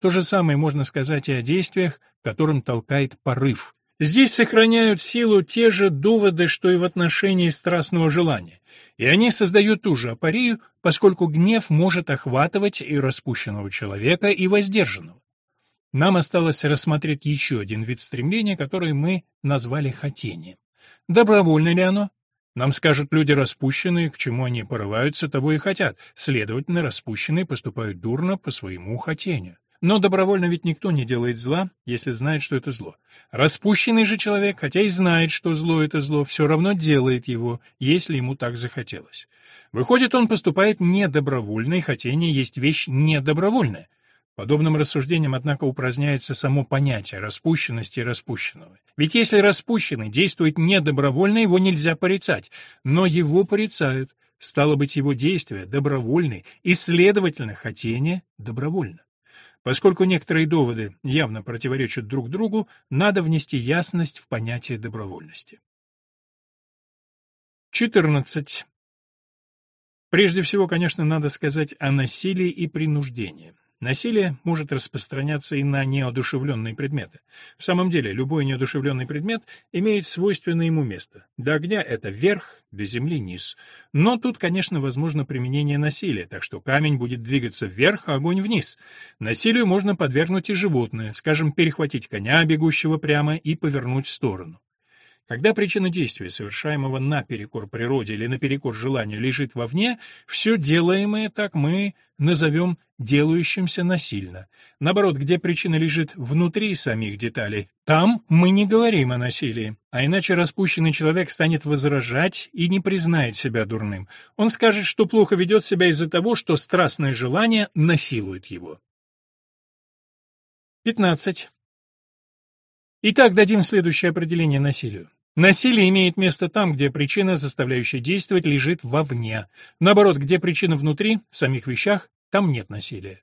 То же самое можно сказать и о действиях, которым толкает порыв. Здесь сохраняют силу те же доводы, что и в отношении страстного желания, и они создают ту же апорию, поскольку гнев может охватывать и распущенного человека, и воздержанного. Нам осталось рассмотреть еще один вид стремления, который мы назвали хотением. Добровольно ли оно? Нам скажут люди распущенные, к чему они порываются, того и хотят, следовательно, распущенные поступают дурно по своему хотению. Но добровольно ведь никто не делает зла, если знает, что это зло. Распущенный же человек, хотя и знает, что зло — это зло, все равно делает его, если ему так захотелось. Выходит, он поступает недобровольно, и хотение есть вещь недобровольная. Подобным рассуждением, однако, упраздняется само понятие распущенности распущенного. Ведь если распущенный действует недобровольно, его нельзя порицать, но его порицают. Стало быть, его действия добровольны, и, следовательно, хотение добровольно. Поскольку некоторые доводы явно противоречат друг другу, надо внести ясность в понятие добровольности. 14. Прежде всего, конечно, надо сказать о насилии и принуждении. Насилие может распространяться и на неодушевленные предметы. В самом деле, любой неодушевленный предмет имеет свойственное ему место. До огня это верх, до земли низ. Но тут, конечно, возможно применение насилия, так что камень будет двигаться вверх, а огонь вниз. Насилию можно подвергнуть и животное, скажем, перехватить коня, бегущего прямо, и повернуть в сторону. Когда причина действия, совершаемого наперекор природе или наперекор желанию, лежит вовне, все делаемое так мы назовем делающимся насильно. Наоборот, где причина лежит внутри самих деталей, там мы не говорим о насилии. А иначе распущенный человек станет возражать и не признает себя дурным. Он скажет, что плохо ведет себя из-за того, что страстное желание насилует его. 15. Итак, дадим следующее определение насилию. Насилие имеет место там, где причина, заставляющая действовать, лежит вовне. Наоборот, где причина внутри, в самих вещах, там нет насилия.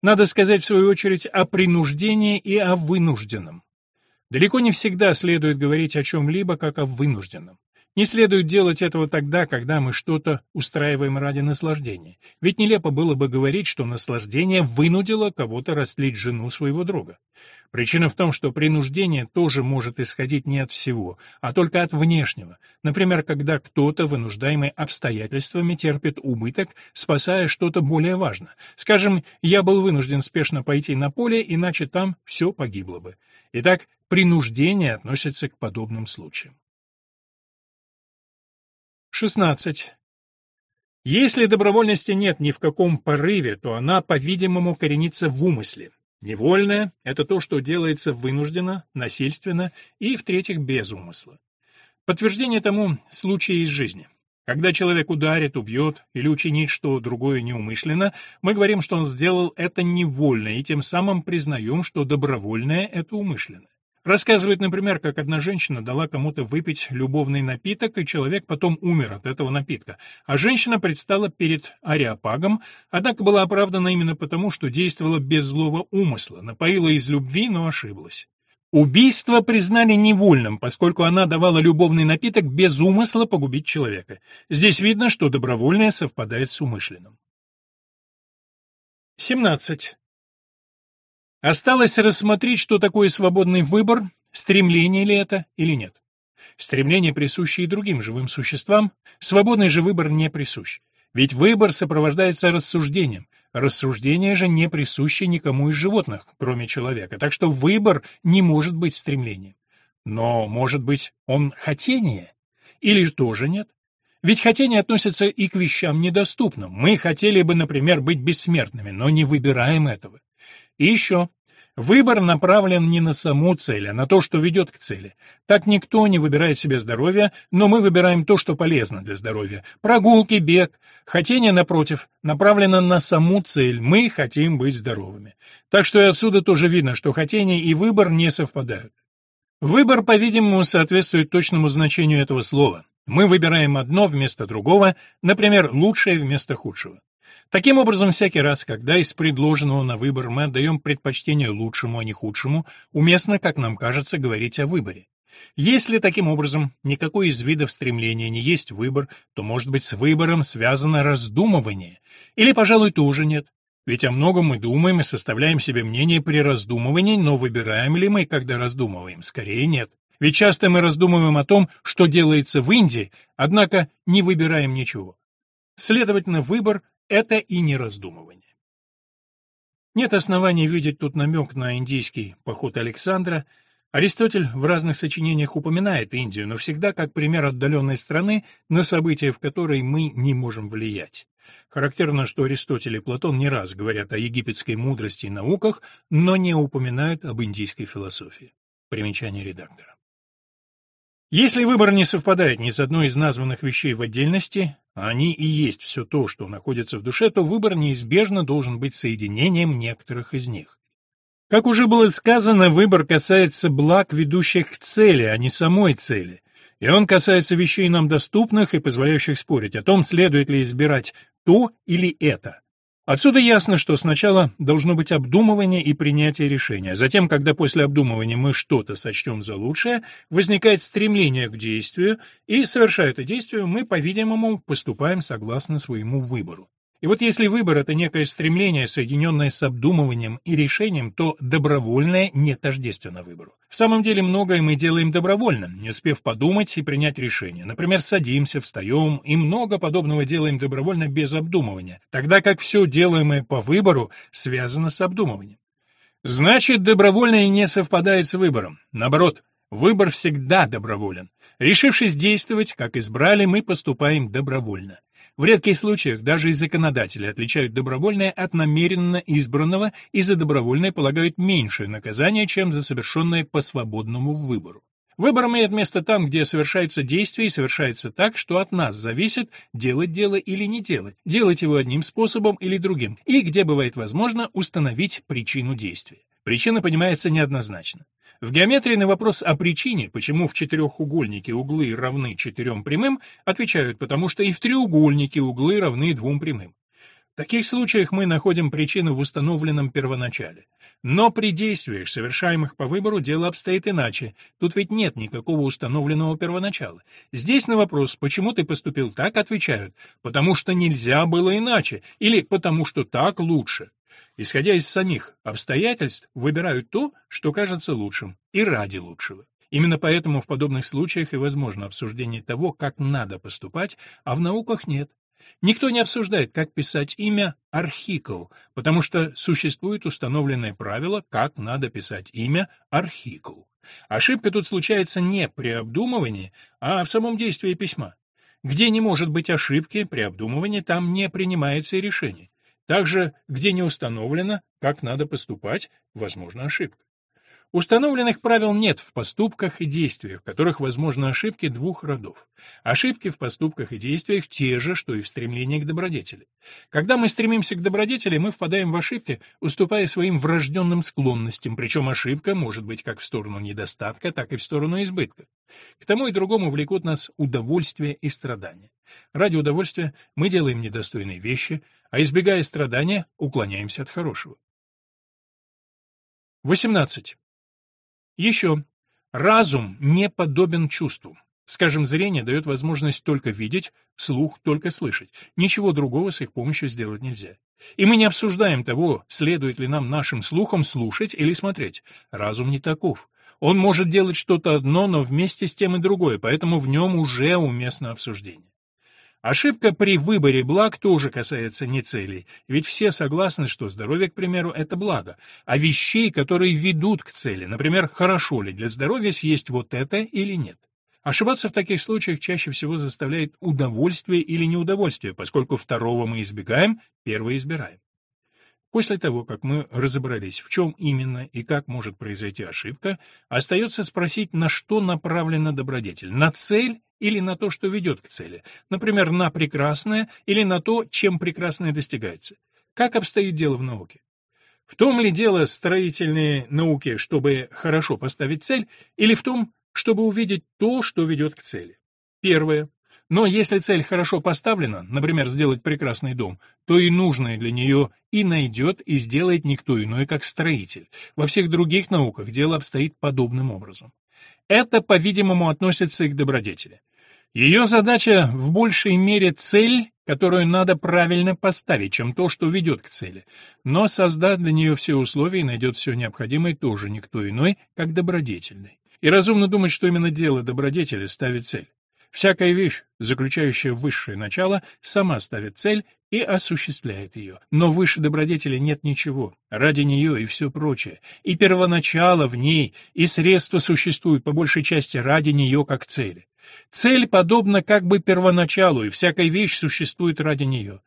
Надо сказать, в свою очередь, о принуждении и о вынужденном. Далеко не всегда следует говорить о чем-либо, как о вынужденном. Не следует делать этого тогда, когда мы что-то устраиваем ради наслаждения. Ведь нелепо было бы говорить, что наслаждение вынудило кого-то растлить жену своего друга. Причина в том, что принуждение тоже может исходить не от всего, а только от внешнего. Например, когда кто-то, вынуждаемый обстоятельствами, терпит убыток, спасая что-то более важное. Скажем, я был вынужден спешно пойти на поле, иначе там все погибло бы. Итак, принуждение относится к подобным случаям. 16. Если добровольности нет ни в каком порыве, то она, по-видимому, коренится в умысле. Невольное — это то, что делается вынужденно, насильственно и, в-третьих, без умысла. Подтверждение тому — случаи из жизни. Когда человек ударит, убьет или учинит что другое неумышленно, мы говорим, что он сделал это невольно, и тем самым признаем, что добровольное — это умышленно. Рассказывает, например, как одна женщина дала кому-то выпить любовный напиток, и человек потом умер от этого напитка. А женщина предстала перед ариапагом, однако была оправдана именно потому, что действовала без злого умысла, напоила из любви, но ошиблась. Убийство признали невольным, поскольку она давала любовный напиток без умысла погубить человека. Здесь видно, что добровольное совпадает с умышленным. 17. Осталось рассмотреть, что такое свободный выбор, стремление ли это или нет. Стремление присуще и другим живым существам, свободный же выбор не присущ. Ведь выбор сопровождается рассуждением, рассуждение же не присуще никому из животных, кроме человека, так что выбор не может быть стремлением. Но, может быть, он хотение? Или тоже нет? Ведь хотение относится и к вещам недоступным. Мы хотели бы, например, быть бессмертными, но не выбираем этого. И еще. Выбор направлен не на саму цель, а на то, что ведет к цели. Так никто не выбирает себе здоровье, но мы выбираем то, что полезно для здоровья. Прогулки, бег. Хотение, напротив, направлено на саму цель. Мы хотим быть здоровыми. Так что и отсюда тоже видно, что хотение и выбор не совпадают. Выбор, по-видимому, соответствует точному значению этого слова. Мы выбираем одно вместо другого, например, лучшее вместо худшего. Таким образом, всякий раз, когда из предложенного на выбор мы отдаем предпочтение лучшему, а не худшему, уместно, как нам кажется, говорить о выборе. Если таким образом никакой из видов стремления не есть выбор, то, может быть, с выбором связано раздумывание. Или, пожалуй, тоже нет. Ведь о многом мы думаем и составляем себе мнение при раздумывании, но выбираем ли мы, когда раздумываем? Скорее нет. Ведь часто мы раздумываем о том, что делается в Индии, однако не выбираем ничего. Следовательно, выбор это и не раздумывание. Нет оснований видеть тут намек на индийский поход Александра. Аристотель в разных сочинениях упоминает Индию, но всегда как пример отдаленной страны, на события в которой мы не можем влиять. Характерно, что Аристотель и Платон не раз говорят о египетской мудрости и науках, но не упоминают об индийской философии. Примечание редактора. Если выбор не совпадает ни с одной из названных вещей в отдельности, а они и есть все то, что находится в душе, то выбор неизбежно должен быть соединением некоторых из них. Как уже было сказано, выбор касается благ, ведущих к цели, а не самой цели. И он касается вещей нам доступных и позволяющих спорить о том, следует ли избирать то или это. Отсюда ясно, что сначала должно быть обдумывание и принятие решения. Затем, когда после обдумывания мы что-то сочтем за лучшее, возникает стремление к действию, и, совершая это действие, мы, по-видимому, поступаем согласно своему выбору. И вот если выбор — это некое стремление, соединенное с обдумыванием и решением, то добровольное не тождественно выбору. В самом деле многое мы делаем добровольно, не успев подумать и принять решение. Например, садимся, встаем, и много подобного делаем добровольно без обдумывания, тогда как все делаемое по выбору связано с обдумыванием. Значит, добровольное не совпадает с выбором. Наоборот, выбор всегда доброволен. Решившись действовать, как избрали, мы поступаем добровольно. В редких случаях даже и законодатели отличают добровольное от намеренно избранного и за добровольное полагают меньшее наказание, чем за совершенное по свободному выбору. Выбор имеет место там, где совершается действие и совершается так, что от нас зависит, делать дело или не делать, делать его одним способом или другим, и где бывает возможно установить причину действия. Причина понимается неоднозначно. В геометрии на вопрос о причине, почему в четырехугольнике углы равны четырем прямым, отвечают, потому что и в треугольнике углы равны двум прямым. В таких случаях мы находим причину в установленном первоначале. Но при действиях, совершаемых по выбору, дело обстоит иначе. Тут ведь нет никакого установленного первоначала. Здесь на вопрос «почему ты поступил так?» отвечают «потому что нельзя было иначе» или «потому что так лучше» исходя из самих обстоятельств, выбирают то, что кажется лучшим, и ради лучшего. Именно поэтому в подобных случаях и возможно обсуждение того, как надо поступать, а в науках нет. Никто не обсуждает, как писать имя архикл, потому что существует установленное правило, как надо писать имя архикл. Ошибка тут случается не при обдумывании, а в самом действии письма. Где не может быть ошибки при обдумывании, там не принимается и решение. Также, где не установлено, как надо поступать, возможна ошибка. Установленных правил нет в поступках и действиях, в которых возможны ошибки двух родов. Ошибки в поступках и действиях те же, что и в стремлении к добродетели. Когда мы стремимся к добродетели, мы впадаем в ошибки, уступая своим врожденным склонностям, причем ошибка может быть как в сторону недостатка, так и в сторону избытка. К тому и другому влекут нас удовольствие и страдания. Ради удовольствия мы делаем недостойные вещи, а избегая страдания, уклоняемся от хорошего. 18. Еще. Разум не подобен чувству. Скажем, зрение дает возможность только видеть, слух только слышать. Ничего другого с их помощью сделать нельзя. И мы не обсуждаем того, следует ли нам нашим слухом слушать или смотреть. Разум не таков. Он может делать что-то одно, но вместе с тем и другое, поэтому в нем уже уместно обсуждение. Ошибка при выборе благ тоже касается не целей, ведь все согласны, что здоровье, к примеру, это благо, а вещей, которые ведут к цели, например, хорошо ли для здоровья съесть вот это или нет. Ошибаться в таких случаях чаще всего заставляет удовольствие или неудовольствие, поскольку второго мы избегаем, первое избираем. После того, как мы разобрались, в чем именно и как может произойти ошибка, остается спросить, на что направлена добродетель, на цель или на то, что ведет к цели, например, на прекрасное или на то, чем прекрасное достигается. Как обстоит дело в науке? В том ли дело строительной науки, чтобы хорошо поставить цель, или в том, чтобы увидеть то, что ведет к цели? Первое. Но если цель хорошо поставлена, например, сделать прекрасный дом, то и нужное для нее и найдет, и сделает никто иной, как строитель. Во всех других науках дело обстоит подобным образом. Это, по-видимому, относится и к добродетели. Ее задача в большей мере цель, которую надо правильно поставить, чем то, что ведет к цели. Но создать для нее все условия и найдет все необходимое тоже никто иной, как добродетельный. И разумно думать, что именно дело добродетели ставит цель. Всякая вещь, заключающая высшее начало, сама ставит цель и осуществляет ее. Но выше добродетели нет ничего, ради нее и все прочее. И первоначало в ней, и средства существуют по большей части ради нее как цели. Цель подобна как бы первоначалу, и всякая вещь существует ради нее.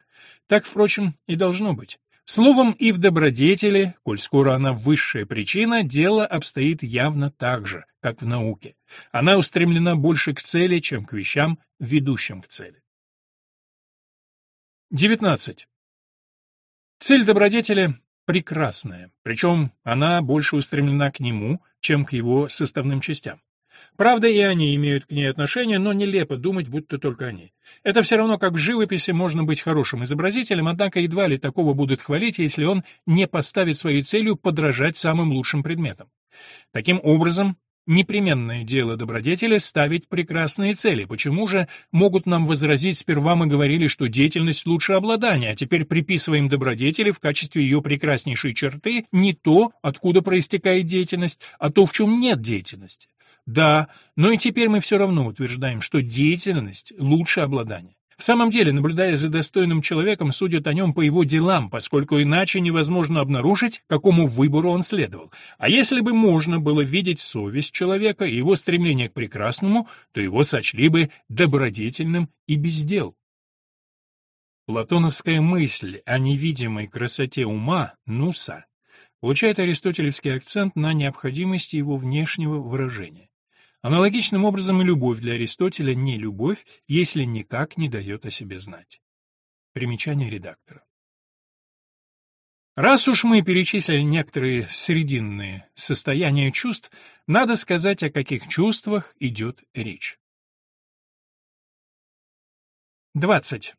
Так, впрочем, и должно быть. Словом, и в добродетели, коль скоро она высшая причина, дело обстоит явно так же, как в науке. Она устремлена больше к цели, чем к вещам, ведущим к цели. 19. Цель добродетели прекрасная, причем она больше устремлена к нему, чем к его составным частям. Правда, и они имеют к ней отношение, но нелепо думать, будто только они. Это все равно, как в живописи можно быть хорошим изобразителем, однако едва ли такого будут хвалить, если он не поставит своей целью подражать самым лучшим предметам. Таким образом, непременное дело добродетели — ставить прекрасные цели. Почему же могут нам возразить, сперва мы говорили, что деятельность лучше обладания, а теперь приписываем добродетели в качестве ее прекраснейшей черты не то, откуда проистекает деятельность, а то, в чем нет деятельности. Да, но и теперь мы все равно утверждаем, что деятельность лучше обладания. В самом деле, наблюдая за достойным человеком, судят о нем по его делам, поскольку иначе невозможно обнаружить, какому выбору он следовал. А если бы можно было видеть совесть человека и его стремление к прекрасному, то его сочли бы добродетельным и без дел. Платоновская мысль о невидимой красоте ума, нуса, получает аристотелевский акцент на необходимости его внешнего выражения. Аналогичным образом и любовь для Аристотеля не любовь, если никак не дает о себе знать. Примечание редактора. Раз уж мы перечислили некоторые срединные состояния чувств, надо сказать, о каких чувствах идет речь. 20.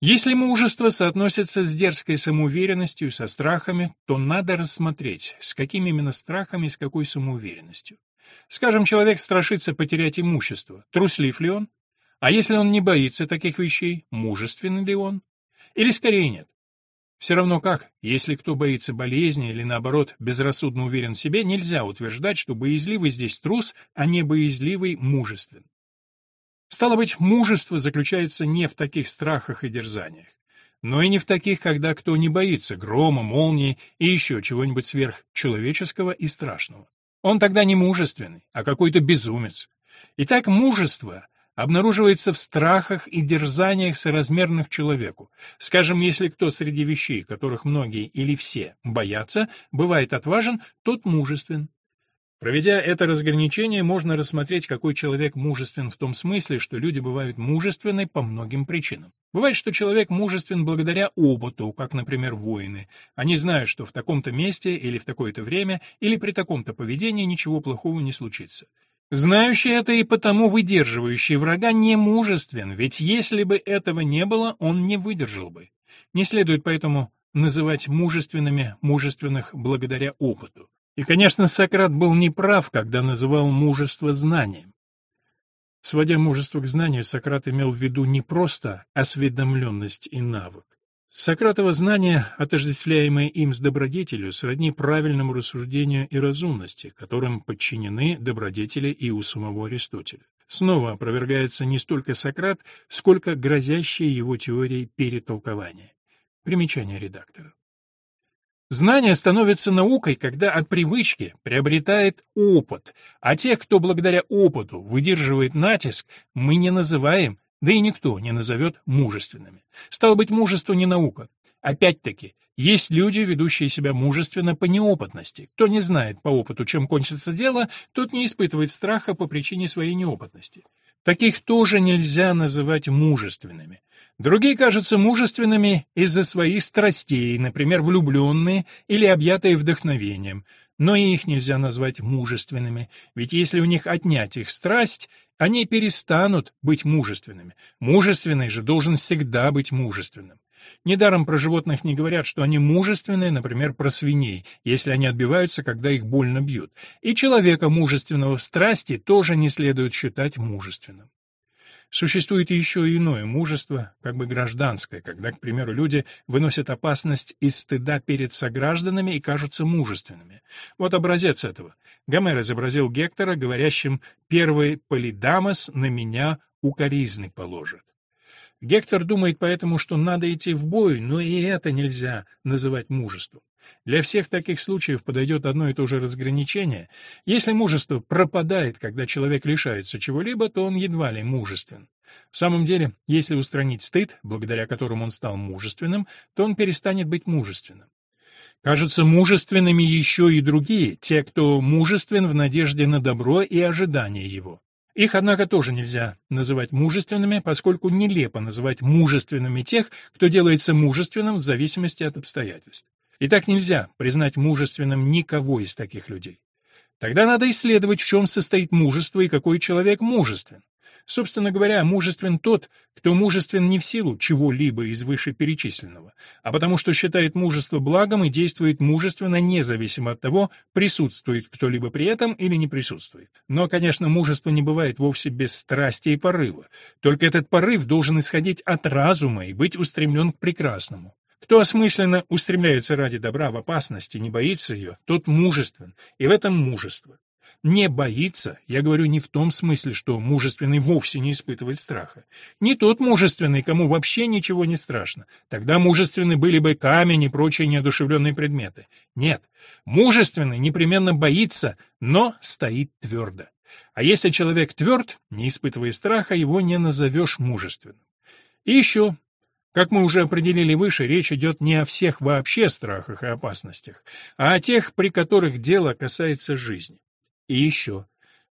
Если мужество соотносится с дерзкой самоуверенностью и со страхами, то надо рассмотреть, с какими именно страхами и с какой самоуверенностью. Скажем, человек страшится потерять имущество. Труслив ли он? А если он не боится таких вещей, мужественный ли он? Или скорее нет? Все равно как, если кто боится болезни или, наоборот, безрассудно уверен в себе, нельзя утверждать, что боязливый здесь трус, а не боязливый мужествен. Стало быть, мужество заключается не в таких страхах и дерзаниях, но и не в таких, когда кто не боится грома, молнии и еще чего-нибудь сверхчеловеческого и страшного. Он тогда не мужественный, а какой-то безумец. Итак, мужество обнаруживается в страхах и дерзаниях соразмерных человеку. Скажем, если кто среди вещей, которых многие или все боятся, бывает отважен, тот мужествен. Проведя это разграничение, можно рассмотреть, какой человек мужествен в том смысле, что люди бывают мужественны по многим причинам. Бывает, что человек мужествен благодаря опыту, как, например, воины. Они знают, что в таком-то месте или в такое-то время или при таком-то поведении ничего плохого не случится. Знающий это и потому выдерживающий врага не мужествен, ведь если бы этого не было, он не выдержал бы. Не следует поэтому называть мужественными мужественных благодаря опыту. И, конечно, Сократ был неправ, когда называл мужество знанием. Сводя мужество к знанию, Сократ имел в виду не просто осведомленность и навык. Сократово знание, отождествляемое им с добродетелью, сродни правильному рассуждению и разумности, которым подчинены добродетели и у самого Аристотеля. Снова опровергается не столько Сократ, сколько грозящие его теории перетолкования. Примечание редактора. Знание становится наукой, когда от привычки приобретает опыт, а тех, кто благодаря опыту выдерживает натиск, мы не называем, да и никто не назовет мужественными. Стало быть, мужество не наука. Опять-таки, есть люди, ведущие себя мужественно по неопытности. Кто не знает по опыту, чем кончится дело, тот не испытывает страха по причине своей неопытности. Таких тоже нельзя называть мужественными. Другие кажутся мужественными из-за своих страстей, например, влюбленные или объятые вдохновением, но и их нельзя назвать мужественными, ведь если у них отнять их страсть, они перестанут быть мужественными. Мужественный же должен всегда быть мужественным. Недаром про животных не говорят, что они мужественные, например, про свиней, если они отбиваются, когда их больно бьют. И человека мужественного в страсти тоже не следует считать мужественным. Существует еще и иное мужество, как бы гражданское, когда, к примеру, люди выносят опасность из стыда перед согражданами и кажутся мужественными. Вот образец этого. Гомер изобразил Гектора, говорящим «первый Полидамос на меня укоризны положит». Гектор думает поэтому, что надо идти в бой, но и это нельзя называть мужеством. Для всех таких случаев подойдет одно и то же разграничение. Если мужество пропадает, когда человек лишается чего-либо, то он едва ли мужествен. В самом деле, если устранить стыд, благодаря которому он стал мужественным, то он перестанет быть мужественным. Кажутся мужественными еще и другие, те, кто мужествен в надежде на добро и ожидание его. Их, однако, тоже нельзя называть мужественными, поскольку нелепо называть мужественными тех, кто делается мужественным в зависимости от обстоятельств. И так нельзя признать мужественным никого из таких людей. Тогда надо исследовать, в чем состоит мужество и какой человек мужествен. Собственно говоря, мужествен тот, кто мужествен не в силу чего-либо из вышеперечисленного, а потому что считает мужество благом и действует мужественно независимо от того, присутствует кто-либо при этом или не присутствует. Но, конечно, мужество не бывает вовсе без страсти и порыва. Только этот порыв должен исходить от разума и быть устремлен к прекрасному. Кто осмысленно устремляется ради добра в опасности, не боится ее, тот мужествен, и в этом мужество. Не боится, я говорю не в том смысле, что мужественный вовсе не испытывает страха. Не тот мужественный, кому вообще ничего не страшно. Тогда мужественны были бы камень и прочие неодушевленные предметы. Нет, мужественный непременно боится, но стоит твердо. А если человек тверд, не испытывая страха, его не назовешь мужественным. И еще, как мы уже определили выше, речь идет не о всех вообще страхах и опасностях, а о тех, при которых дело касается жизни. И еще.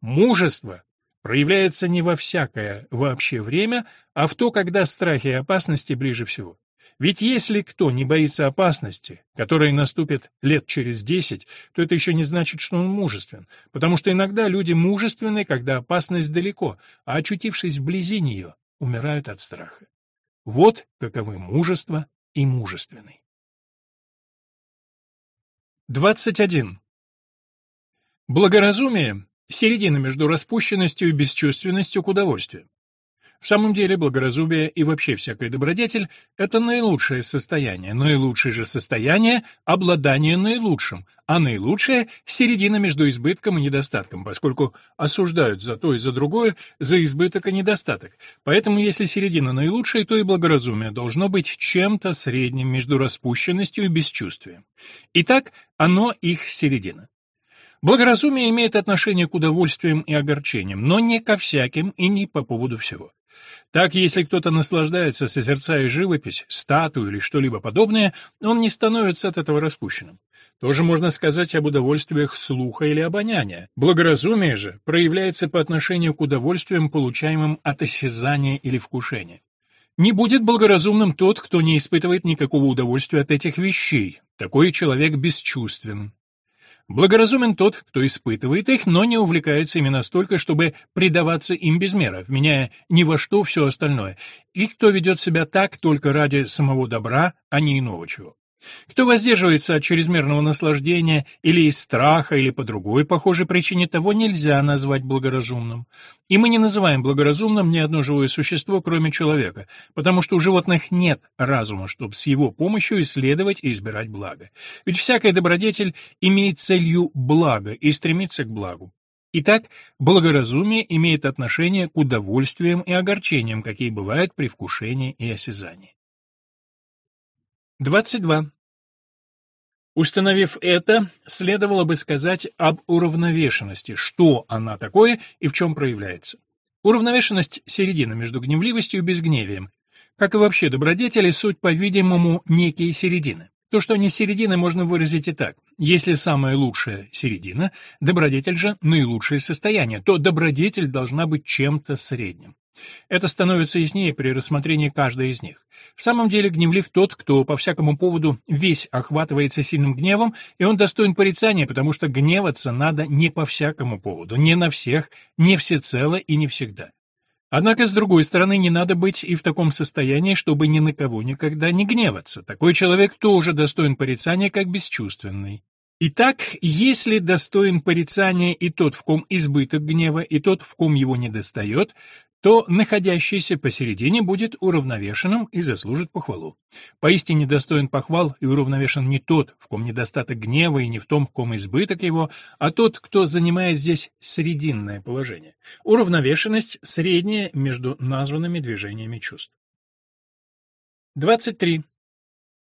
Мужество проявляется не во всякое вообще время, а в то, когда страхи и опасности ближе всего. Ведь если кто не боится опасности, которая наступит лет через десять, то это еще не значит, что он мужествен, потому что иногда люди мужественны, когда опасность далеко, а очутившись вблизи нее, умирают от страха. Вот каковы мужество и мужественный. 21. Благоразумие — середина между распущенностью и бесчувственностью к удовольствию. В самом деле благоразумие и вообще всякая добродетель — это наилучшее состояние, наилучшее же состояние — обладание наилучшим, а наилучшее — середина между избытком и недостатком, поскольку осуждают за то и за другое, за избыток и недостаток. Поэтому если середина наилучшая, то и благоразумие должно быть чем-то средним между распущенностью и бесчувствием. Итак, оно их середина. Благоразумие имеет отношение к удовольствиям и огорчениям, но не ко всяким и не по поводу всего. Так, если кто-то наслаждается, созерцая живопись, статую или что-либо подобное, он не становится от этого распущенным. Тоже можно сказать об удовольствиях слуха или обоняния. Благоразумие же проявляется по отношению к удовольствиям, получаемым от осязания или вкушения. Не будет благоразумным тот, кто не испытывает никакого удовольствия от этих вещей. Такой человек бесчувствен. Благоразумен тот, кто испытывает их, но не увлекается ими настолько, чтобы предаваться им без меры, вменяя ни во что все остальное, и кто ведет себя так только ради самого добра, а не иного чего. Кто воздерживается от чрезмерного наслаждения или из страха, или по другой похожей причине, того нельзя назвать благоразумным. И мы не называем благоразумным ни одно живое существо, кроме человека, потому что у животных нет разума, чтобы с его помощью исследовать и избирать благо. Ведь всякая добродетель имеет целью благо и стремится к благу. Итак, благоразумие имеет отношение к удовольствиям и огорчениям, какие бывают при вкушении и осязании. 22. Установив это, следовало бы сказать об уравновешенности, что она такое и в чем проявляется. Уравновешенность — середина между гневливостью и безгневием. Как и вообще добродетели, суть, по-видимому, некие середины. То, что они середины, можно выразить и так. Если самая лучшая середина, добродетель же наилучшее состояние, то добродетель должна быть чем-то средним. Это становится яснее при рассмотрении каждой из них. В самом деле гневлив тот, кто по всякому поводу весь охватывается сильным гневом, и он достоин порицания, потому что гневаться надо не по всякому поводу, не на всех, не всецело и не всегда. Однако, с другой стороны, не надо быть и в таком состоянии, чтобы ни на кого никогда не гневаться. Такой человек тоже достоин порицания, как бесчувственный. Итак, если достоин порицания и тот, в ком избыток гнева, и тот, в ком его недостает, то находящийся посередине будет уравновешенным и заслужит похвалу. Поистине достоин похвал и уравновешен не тот, в ком недостаток гнева и не в том, в ком избыток его, а тот, кто занимает здесь срединное положение. Уравновешенность средняя между названными движениями чувств. 23.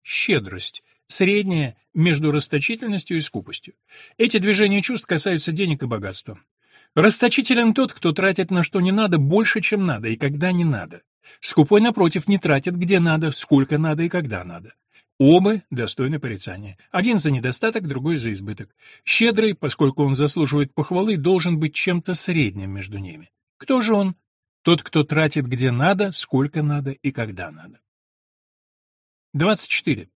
Щедрость средняя между расточительностью и скупостью. Эти движения чувств касаются денег и богатства. Расточителен тот, кто тратит на что не надо больше, чем надо и когда не надо. Скупой, напротив, не тратит где надо, сколько надо и когда надо. Оба достойны порицания. Один за недостаток, другой за избыток. Щедрый, поскольку он заслуживает похвалы, должен быть чем-то средним между ними. Кто же он? Тот, кто тратит где надо, сколько надо и когда надо. 24.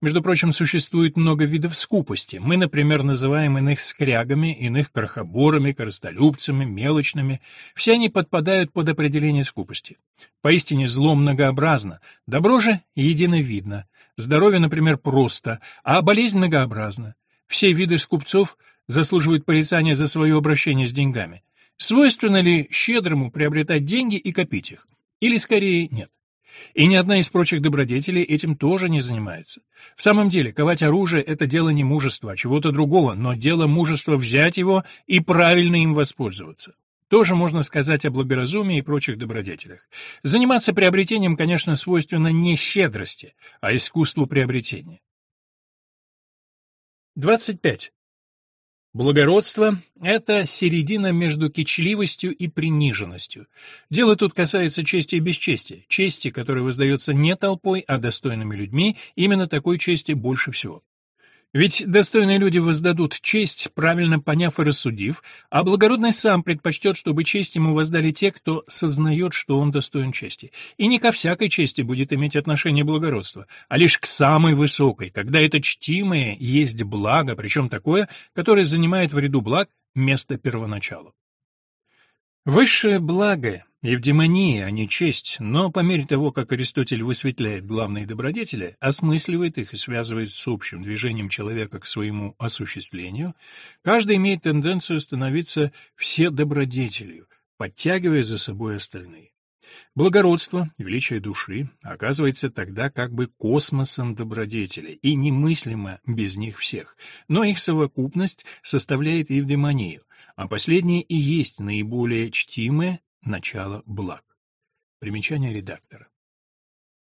Между прочим, существует много видов скупости. Мы, например, называем иных скрягами, иных крохоборами, коростолюбцами, мелочными. Все они подпадают под определение скупости. Поистине зло многообразно, добро же едино видно. Здоровье, например, просто, а болезнь многообразна. Все виды скупцов заслуживают порицания за свое обращение с деньгами. Свойственно ли щедрому приобретать деньги и копить их? Или скорее нет? И ни одна из прочих добродетелей этим тоже не занимается. В самом деле, ковать оружие — это дело не мужества, а чего-то другого, но дело мужества взять его и правильно им воспользоваться. Тоже можно сказать о благоразумии и прочих добродетелях. Заниматься приобретением, конечно, свойственно не щедрости, а искусству приобретения. 25. Благородство — это середина между кичливостью и приниженностью. Дело тут касается чести и бесчестия, чести, которая воздается не толпой, а достойными людьми, именно такой чести больше всего. Ведь достойные люди воздадут честь, правильно поняв и рассудив, а благородный сам предпочтет, чтобы честь ему воздали те, кто сознает, что он достоин чести. И не ко всякой чести будет иметь отношение благородство, а лишь к самой высокой, когда это чтимое есть благо, причем такое, которое занимает в ряду благ место первоначала. Высшее благо Евдемония, а не честь, но по мере того, как Аристотель высветляет главные добродетели, осмысливает их и связывает с общим движением человека к своему осуществлению, каждый имеет тенденцию становиться все добродетелью, подтягивая за собой остальные. Благородство, величие души, оказывается тогда как бы космосом добродетелей, и немыслимо без них всех, но их совокупность составляет евдемонию, а последнее и есть наиболее чтимое начало благ. Примечание редактора.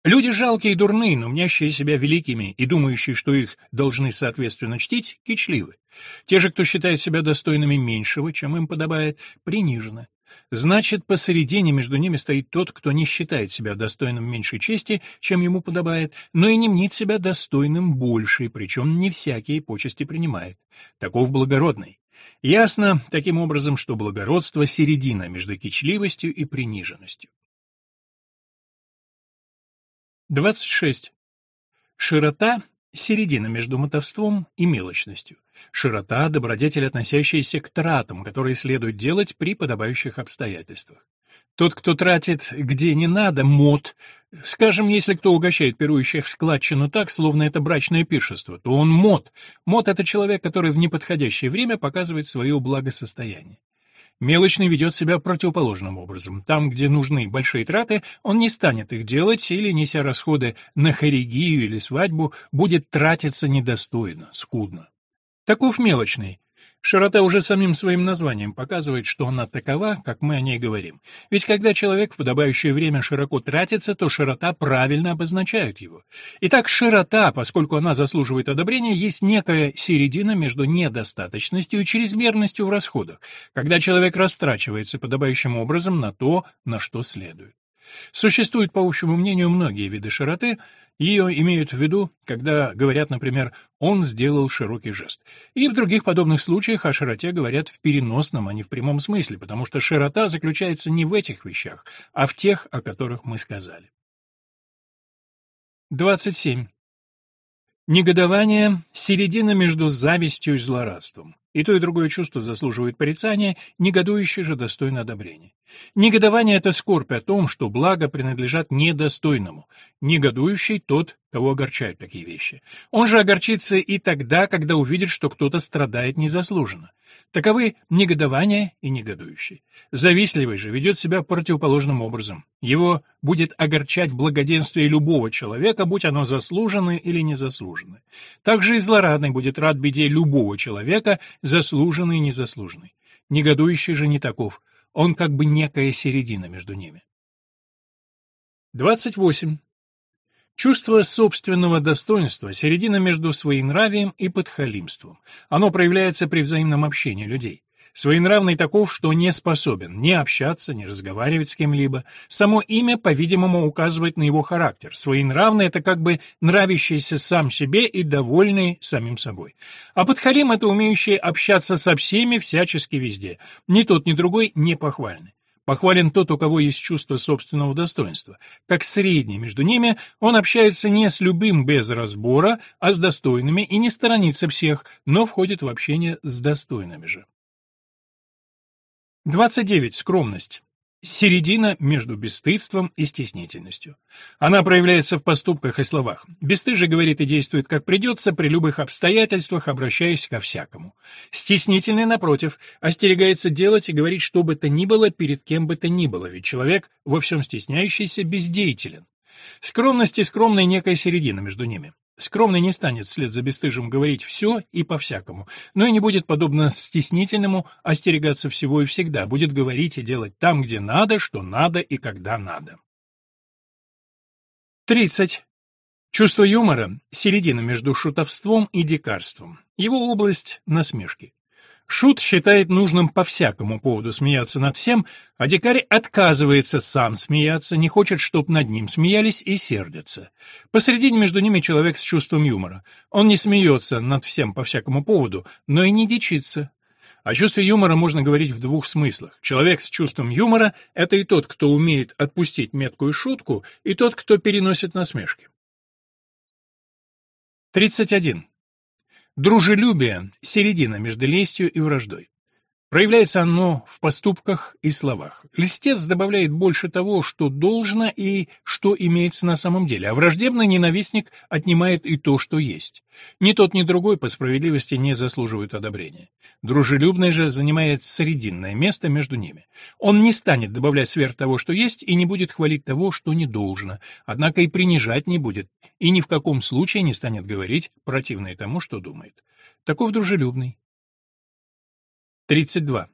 Люди жалкие и дурные, но мнящие себя великими и думающие, что их должны соответственно чтить, кичливы. Те же, кто считает себя достойными меньшего, чем им подобает, принижены. Значит, посередине между ними стоит тот, кто не считает себя достойным меньшей чести, чем ему подобает, но и не мнит себя достойным большей, причем не всякие почести принимает. Таков благородный. Ясно таким образом, что благородство — середина между кичливостью и приниженностью. 26. Широта — середина между мотовством и мелочностью. Широта — добродетель, относящаяся к тратам, которые следует делать при подобающих обстоятельствах. Тот, кто тратит где не надо, мод. Скажем, если кто угощает пирующих в складчину так, словно это брачное пиршество, то он мод. Мод — это человек, который в неподходящее время показывает свое благосостояние. Мелочный ведет себя противоположным образом. Там, где нужны большие траты, он не станет их делать или, неся расходы на хоригию или свадьбу, будет тратиться недостойно, скудно. Таков мелочный. Широта уже самим своим названием показывает, что она такова, как мы о ней говорим. Ведь когда человек в подобающее время широко тратится, то широта правильно обозначает его. Итак, широта, поскольку она заслуживает одобрения, есть некая середина между недостаточностью и чрезмерностью в расходах, когда человек растрачивается подобающим образом на то, на что следует. Существуют, по общему мнению, многие виды широты, ее имеют в виду, когда говорят, например, «он сделал широкий жест». И в других подобных случаях о широте говорят в переносном, а не в прямом смысле, потому что широта заключается не в этих вещах, а в тех, о которых мы сказали. 27. Негодование — середина между завистью и злорадством. И то, и другое чувство заслуживает порицания, негодующее же достойно одобрения. Негодование — это скорбь о том, что благо принадлежат недостойному. Негодующий — тот, кого огорчают такие вещи. Он же огорчится и тогда, когда увидит, что кто-то страдает незаслуженно. Таковы негодование и негодующий. Завистливый же ведет себя противоположным образом. Его будет огорчать благоденствие любого человека, будь оно заслуженное или незаслуженное. Также и злорадный будет рад беде любого человека, заслуженный и незаслуженный. Негодующий же не таков. Он как бы некая середина между ними. 28. Чувство собственного достоинства — середина между своенравием и подхалимством. Оно проявляется при взаимном общении людей. Своенравный таков, что не способен ни общаться, ни разговаривать с кем-либо. Само имя, по-видимому, указывает на его характер. Своенравный — это как бы нравящийся сам себе и довольный самим собой. А подхалим — это умеющий общаться со всеми всячески везде. Ни тот, ни другой не похвальны. Похвален тот, у кого есть чувство собственного достоинства. Как средний между ними, он общается не с любым без разбора, а с достойными и не сторонится всех, но входит в общение с достойными же. 29. Скромность. Середина между бесстыдством и стеснительностью. Она проявляется в поступках и словах. Бесстыжий говорит и действует как придется, при любых обстоятельствах, обращаясь ко всякому. Стеснительный, напротив, остерегается делать и говорить что бы то ни было перед кем бы то ни было, ведь человек, во всем стесняющийся, бездеятелен. Скромность и скромная некая середина между ними. Скромный не станет вслед за бесстыжим говорить все и по-всякому, но и не будет, подобно стеснительному, остерегаться всего и всегда, будет говорить и делать там, где надо, что надо и когда надо. 30. Чувство юмора — середина между шутовством и дикарством. Его область — насмешки. Шут считает нужным по всякому поводу смеяться над всем, а дикарь отказывается сам смеяться, не хочет, чтоб над ним смеялись и сердится. Посредине между ними человек с чувством юмора. Он не смеется над всем по всякому поводу, но и не дичится. О чувстве юмора можно говорить в двух смыслах. Человек с чувством юмора — это и тот, кто умеет отпустить меткую шутку, и тот, кто переносит насмешки. 31. Дружелюбие — середина между лестью и враждой. Проявляется оно в поступках и словах. Листец добавляет больше того, что должно и что имеется на самом деле, а враждебный ненавистник отнимает и то, что есть. Ни тот, ни другой по справедливости не заслуживают одобрения. Дружелюбный же занимает срединное место между ними. Он не станет добавлять сверх того, что есть, и не будет хвалить того, что не должно, однако и принижать не будет, и ни в каком случае не станет говорить противное тому, что думает. Таков дружелюбный. 32.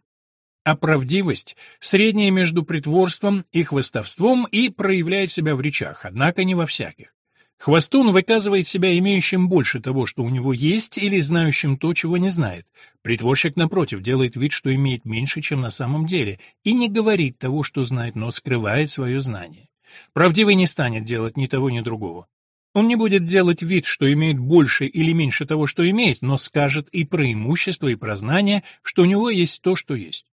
А правдивость — средняя между притворством и хвастовством и проявляет себя в речах, однако не во всяких. Хвостун выказывает себя имеющим больше того, что у него есть, или знающим то, чего не знает. Притворщик, напротив, делает вид, что имеет меньше, чем на самом деле, и не говорит того, что знает, но скрывает свое знание. Правдивый не станет делать ни того, ни другого. Он не будет делать вид, что имеет больше или меньше того, что имеет, но скажет и про имущество, и про знание, что у него есть то, что есть.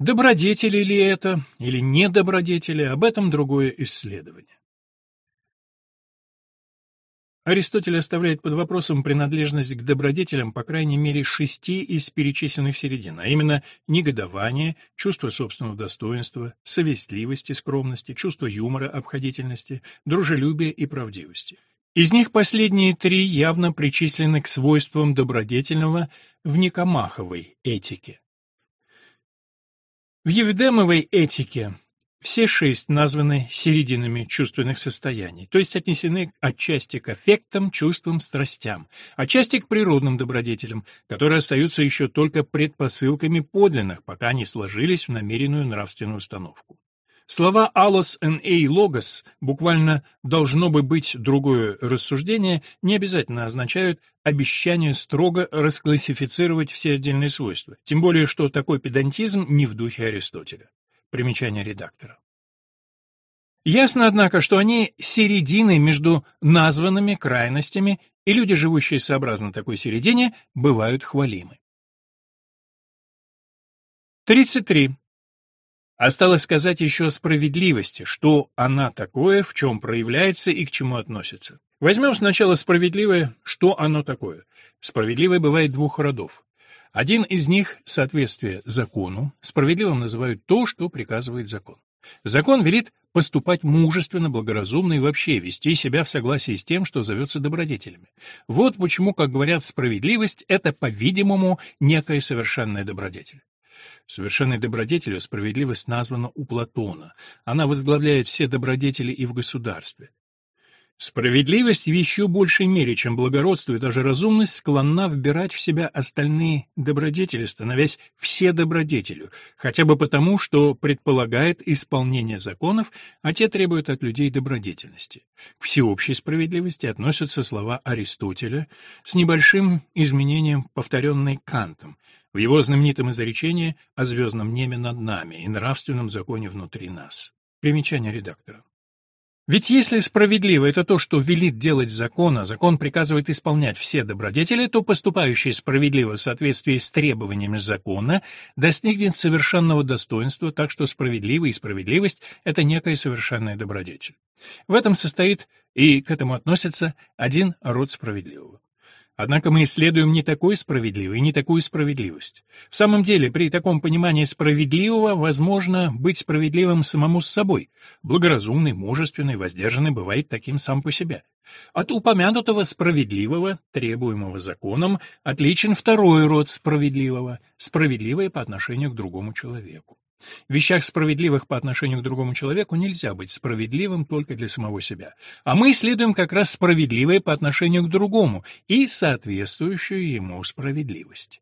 Добродетели ли это, или недобродетели, об этом другое исследование. Аристотель оставляет под вопросом принадлежность к добродетелям по крайней мере шести из перечисленных середин, а именно негодование, чувство собственного достоинства, совестливости, скромности, чувство юмора, обходительности, дружелюбия и правдивости. Из них последние три явно причислены к свойствам добродетельного в Никомаховой этике. В Евдемовой этике все шесть названы серединами чувственных состояний, то есть отнесены отчасти к аффектам, чувствам, страстям, отчасти к природным добродетелям, которые остаются еще только предпосылками подлинных, пока не сложились в намеренную нравственную установку. Слова «алос эн эй логос» буквально «должно бы быть другое рассуждение» не обязательно означают обещание строго расклассифицировать все отдельные свойства, тем более что такой педантизм не в духе Аристотеля. Примечание редактора. Ясно, однако, что они середины между названными крайностями, и люди, живущие сообразно такой середине, бывают хвалимы. 33. Осталось сказать еще о справедливости, что она такое, в чем проявляется и к чему относится. Возьмем сначала справедливое, что оно такое. Справедливое бывает двух родов. Один из них — соответствие закону, справедливым называют то, что приказывает закон. Закон велит поступать мужественно, благоразумно и вообще вести себя в согласии с тем, что зовется добродетелями. Вот почему, как говорят, справедливость — это, по-видимому, некая совершенная добродетель. Совершенной добродетелью справедливость названа у Платона. Она возглавляет все добродетели и в государстве. Справедливость в еще большей мере, чем благородство и даже разумность, склонна вбирать в себя остальные добродетели, становясь все добродетелю, хотя бы потому, что предполагает исполнение законов, а те требуют от людей добродетельности. К всеобщей справедливости относятся слова Аристотеля с небольшим изменением, повторенной Кантом. в его знаменитом изречении о звездном небе над нами и нравственном законе внутри нас. Примечание редактора. Ведь если справедливо это то, что велит делать закон, а закон приказывает исполнять все добродетели, то поступающий справедливо в соответствии с требованиями закона достигнет совершенного достоинства, так что справедливый и справедливость — это некая совершенная добродетель. В этом состоит и к этому относится один род справедливого. Однако мы исследуем не такой справедливый и не такую справедливость. В самом деле, при таком понимании справедливого возможно быть справедливым самому с собой. Благоразумный, мужественный, воздержанный бывает таким сам по себе. От упомянутого справедливого, требуемого законом, отличен второй род справедливого, справедливое по отношению к другому человеку. В вещах справедливых по отношению к другому человеку нельзя быть справедливым только для самого себя. А мы исследуем как раз справедливое по отношению к другому и соответствующую ему справедливость.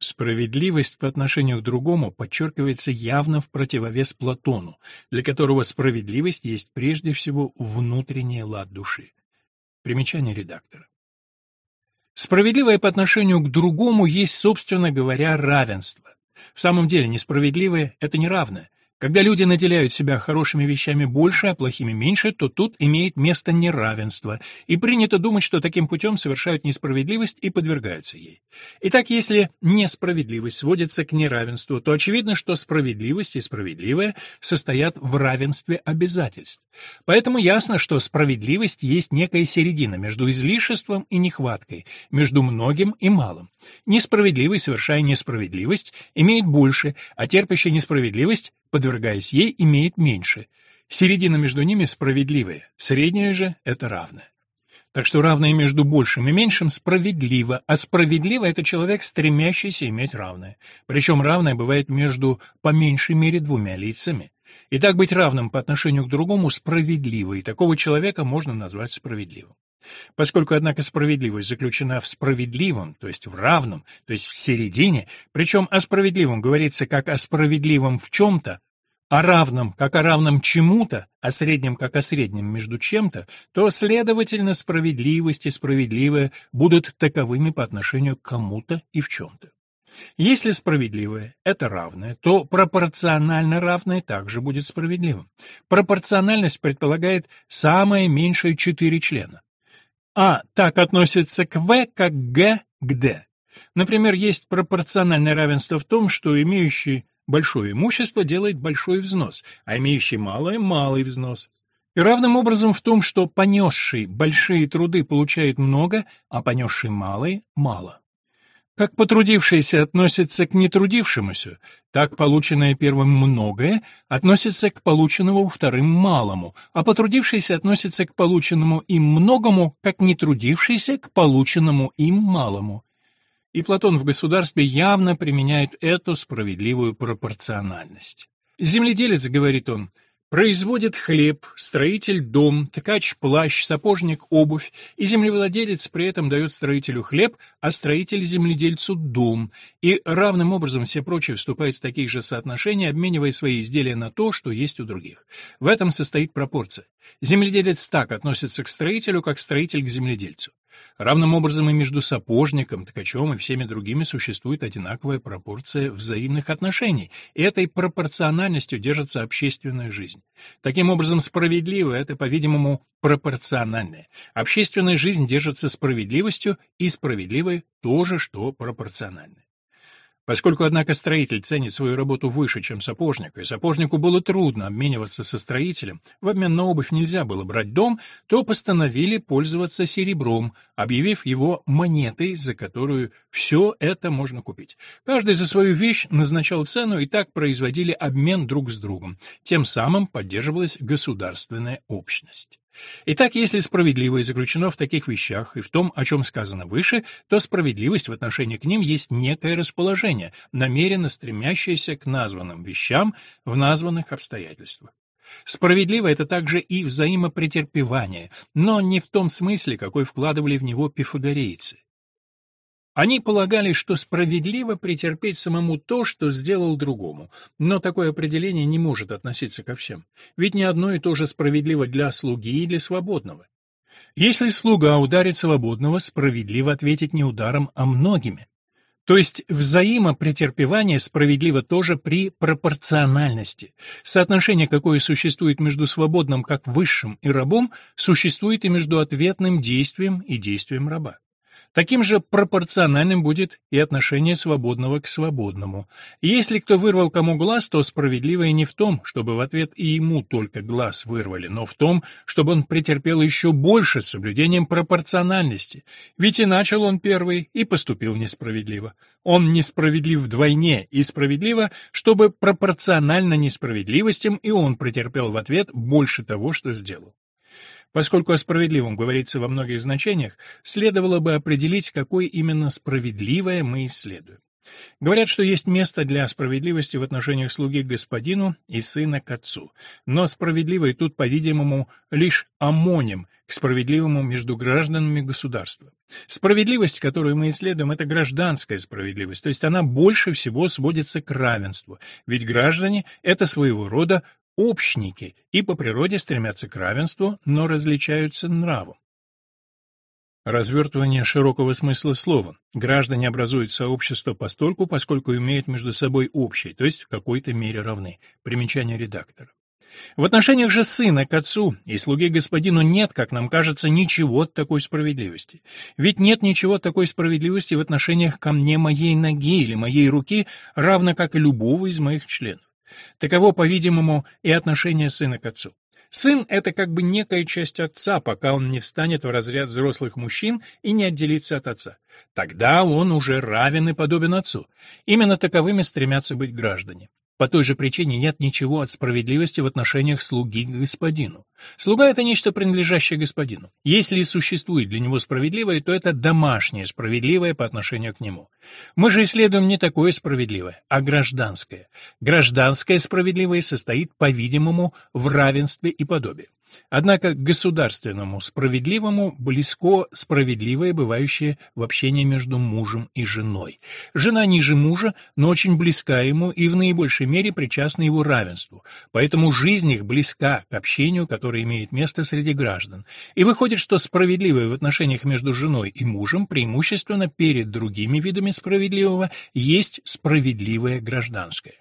Справедливость по отношению к другому подчеркивается явно в противовес Платону, для которого справедливость есть прежде всего внутренний лад души. Примечание редактора. Справедливое по отношению к другому есть, собственно говоря, равенство. В самом деле, несправедливое — это неравное. Когда люди наделяют себя хорошими вещами больше, а плохими меньше, то тут имеет место неравенство, и принято думать, что таким путем совершают несправедливость и подвергаются ей. Итак, если несправедливость сводится к неравенству, то очевидно, что справедливость и справедливое состоят в равенстве обязательств. Поэтому ясно, что справедливость есть некая середина между излишеством и нехваткой, между многим и малым. Несправедливый, совершая несправедливость, имеет больше, а терпящий несправедливость подвергаясь ей, имеет меньше. Середина между ними справедливая, средняя же — это равное. Так что равное между большим и меньшим справедливо, а справедливо — это человек, стремящийся иметь равное. Причем равное бывает между по меньшей мере двумя лицами. И так быть равным по отношению к другому справедливо, и такого человека можно назвать справедливым. Поскольку, однако, справедливость заключена в справедливом, то есть в равном, то есть в середине, причем о справедливом говорится как о справедливом в чем-то, о равном как о равном чему-то, о среднем как о среднем между чем-то, то, следовательно, справедливость и справедливое будут таковыми по отношению к кому-то и в чем-то. Если справедливое — это равное, то пропорционально равное также будет справедливым. Пропорциональность предполагает самое меньшее четыре члена. А так относится к В, как Г к Д. Например, есть пропорциональное равенство в том, что имеющий большое имущество делает большой взнос, а имеющий малое – малый взнос. И равным образом в том, что понесший большие труды получает много, а понесший малые – мало. Как потрудившийся относится к нетрудившемуся, так полученное первым многое относится к полученному вторым малому, а потрудившийся относится к полученному им многому, как нетрудившийся к полученному им малому. И Платон в государстве явно применяет эту справедливую пропорциональность. «Земледелец, — говорит он, — Производит хлеб, строитель дом, ткач плащ, сапожник обувь, и землевладелец при этом дает строителю хлеб, а строитель земледельцу дом, и равным образом все прочие вступают в такие же соотношения, обменивая свои изделия на то, что есть у других. В этом состоит пропорция. Земледелец так относится к строителю, как строитель к земледельцу. Равным образом и между сапожником, ткачом и всеми другими существует одинаковая пропорция взаимных отношений, этой пропорциональностью держится общественная жизнь. Таким образом, справедливо — это, по-видимому, пропорциональное. Общественная жизнь держится справедливостью, и справедливое — то же, что пропорциональное. Поскольку, однако, строитель ценит свою работу выше, чем сапожник, и сапожнику было трудно обмениваться со строителем, в обмен на обувь нельзя было брать дом, то постановили пользоваться серебром, объявив его монетой, за которую все это можно купить. Каждый за свою вещь назначал цену, и так производили обмен друг с другом. Тем самым поддерживалась государственная общность. Итак, если справедливое заключено в таких вещах и в том, о чем сказано выше, то справедливость в отношении к ним есть некое расположение, намеренно стремящееся к названным вещам в названных обстоятельствах. Справедливо это также и взаимопретерпевание, но не в том смысле, какой вкладывали в него пифагорейцы. Они полагали, что справедливо претерпеть самому то, что сделал другому, но такое определение не может относиться ко всем, ведь не одно и то же справедливо для слуги и для свободного. Если слуга ударит свободного, справедливо ответить не ударом, а многими. То есть взаимопретерпевание справедливо тоже при пропорциональности. Соотношение, какое существует между свободным как высшим и рабом, существует и между ответным действием и действием раба. Таким же пропорциональным будет и отношение свободного к свободному. Если кто вырвал кому глаз, то справедливое не в том, чтобы в ответ и ему только глаз вырвали, но в том, чтобы он претерпел еще больше с соблюдением пропорциональности. Ведь и начал он первый, и поступил несправедливо. Он несправедлив вдвойне и справедливо, чтобы пропорционально несправедливостям и он претерпел в ответ больше того, что сделал. Поскольку о справедливом говорится во многих значениях, следовало бы определить, какое именно справедливое мы исследуем. Говорят, что есть место для справедливости в отношениях слуги к господину и сына к отцу. Но справедливый тут, по-видимому, лишь амоним к справедливому между гражданами государства. Справедливость, которую мы исследуем, это гражданская справедливость, то есть она больше всего сводится к равенству, ведь граждане — это своего рода общники и по природе стремятся к равенству, но различаются нравом. Развертывание широкого смысла слова. Граждане образуют сообщество постольку, поскольку имеют между собой общее, то есть в какой-то мере равны. Примечание редактора. В отношениях же сына к отцу и слуги господину нет, как нам кажется, ничего такой справедливости. Ведь нет ничего такой справедливости в отношениях ко мне моей ноги или моей руки, равно как и любого из моих членов. Таково, по-видимому, и отношение сына к отцу. Сын — это как бы некая часть отца, пока он не встанет в разряд взрослых мужчин и не отделится от отца. Тогда он уже равен и подобен отцу. Именно таковыми стремятся быть граждане. По той же причине нет ничего от справедливости в отношениях слуги к господину. Слуга — это нечто, принадлежащее господину. Если и существует для него справедливое, то это домашнее справедливое по отношению к нему. Мы же исследуем не такое справедливое, а гражданское. Гражданское справедливое состоит, по-видимому, в равенстве и подобии. Однако к государственному справедливому близко справедливое, бывающее в общении между мужем и женой. Жена ниже мужа, но очень близка ему и в наибольшей мере причастна его равенству, поэтому жизнь их близка к общению, которое имеет место среди граждан. И выходит, что справедливое в отношениях между женой и мужем преимущественно перед другими видами справедливого есть справедливое гражданское.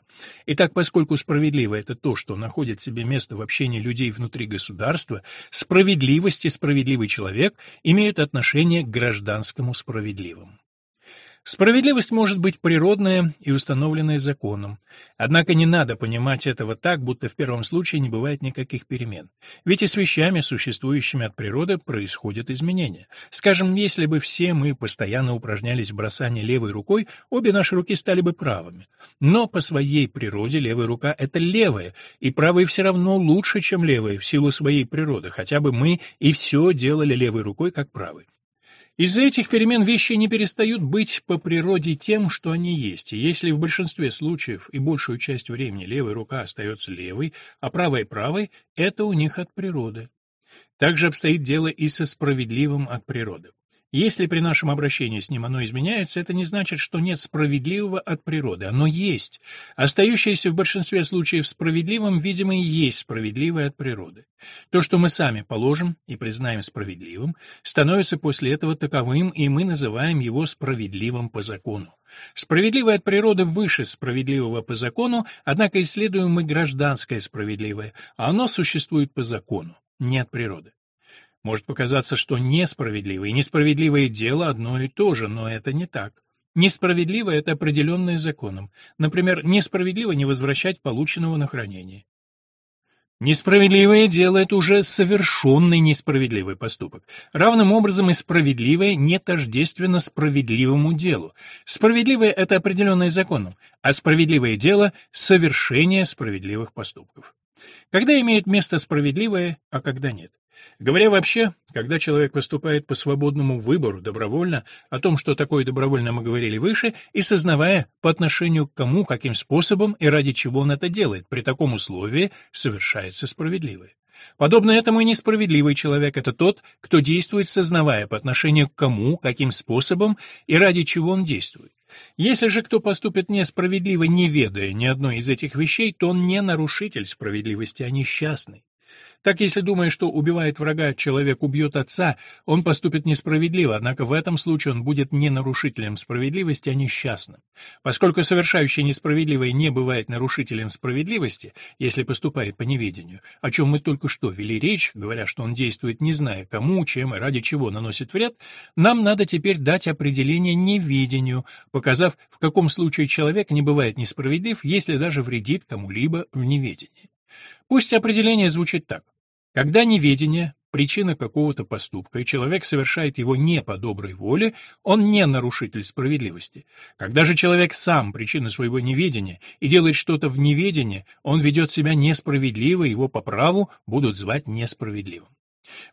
Итак, поскольку справедливо это то, что находит себе место в общении людей внутри государства, справедливость и справедливый человек имеют отношение к гражданскому справедливому. Справедливость может быть природная и установленная законом. Однако не надо понимать этого так, будто в первом случае не бывает никаких перемен. Ведь и с вещами, существующими от природы, происходят изменения. Скажем, если бы все мы постоянно упражнялись в бросании левой рукой, обе наши руки стали бы правыми. Но по своей природе левая рука — это левая, и правая все равно лучше, чем левая, в силу своей природы, хотя бы мы и все делали левой рукой, как правой. Из-за этих перемен вещи не перестают быть по природе тем, что они есть, и если в большинстве случаев и большую часть времени левая рука остается левой, а правая — правой, это у них от природы. Так же обстоит дело и со справедливым от природы. Если при нашем обращении с ним оно изменяется, это не значит, что нет справедливого от природы. Оно есть. Остающееся в большинстве случаев справедливым, видимо, и есть справедливое от природы. То, что мы сами положим и признаем справедливым, становится после этого таковым, и мы называем его справедливым по закону. Справедливое от природы выше справедливого по закону, однако исследуем мы гражданское справедливое, а оно существует по закону, не от природы. Может показаться, что несправедливое и несправедливое дело одно и то же, но это не так. Несправедливо — это определенное законом. Например, несправедливо не возвращать полученного на хранение. Несправедливое дело — это уже совершенный несправедливый поступок. Равным образом и справедливое не тождественно справедливому делу. Справедливое — это определенное законом, а справедливое дело — совершение справедливых поступков. Когда имеет место справедливое, а когда нет? Говоря вообще, когда человек поступает по свободному выбору, добровольно, о том, что такое добровольно мы говорили выше, и сознавая, по отношению к кому, каким способом и ради чего он это делает, при таком условии совершается справедливое. Подобно этому и несправедливый человек — это тот, кто действует, сознавая по отношению к кому, каким способом и ради чего он действует. Если же кто поступит несправедливо, не ведая ни одной из этих вещей, то он не нарушитель справедливости, а несчастный. Так, если думая, что убивает врага, человек убьет отца, он поступит несправедливо, однако в этом случае он будет не нарушителем справедливости, а несчастным. Поскольку совершающий несправедливое не бывает нарушителем справедливости, если поступает по неведению, о чем мы только что вели речь, говоря, что он действует не зная кому, чем и ради чего наносит вред, нам надо теперь дать определение неведению, показав, в каком случае человек не бывает несправедлив, если даже вредит кому-либо в неведении. Пусть определение звучит так. Когда неведение – причина какого-то поступка, и человек совершает его не по доброй воле, он не нарушитель справедливости. Когда же человек сам причина своего неведения и делает что-то в неведении, он ведет себя несправедливо, его по праву будут звать несправедливым.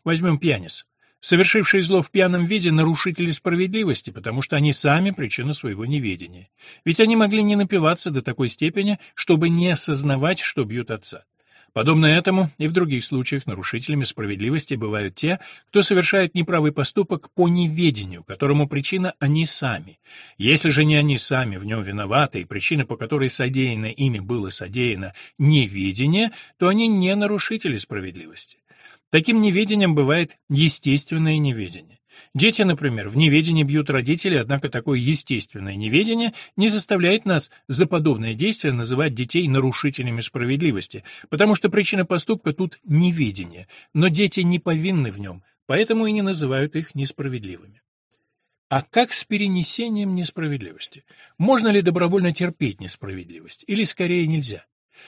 Возьмем пьяниц. Совершившие зло в пьяном виде нарушители справедливости, потому что они сами причина своего неведения. Ведь они могли не напиваться до такой степени, чтобы не осознавать, что бьют отца. Подобно этому и в других случаях нарушителями справедливости бывают те, кто совершает неправый поступок по неведению, которому причина они сами. Если же не они сами в нем виноваты, и причина, по которой содеянно ими было содеяно, неведение, то они не нарушители справедливости. Таким неведением бывает естественное неведение. Дети, например, в неведении бьют родителей, однако такое естественное неведение не заставляет нас за подобное действие называть детей нарушителями справедливости, потому что причина поступка тут неведение, но дети не повинны в нем, поэтому и не называют их несправедливыми. А как с перенесением несправедливости? Можно ли добровольно терпеть несправедливость, или скорее нельзя?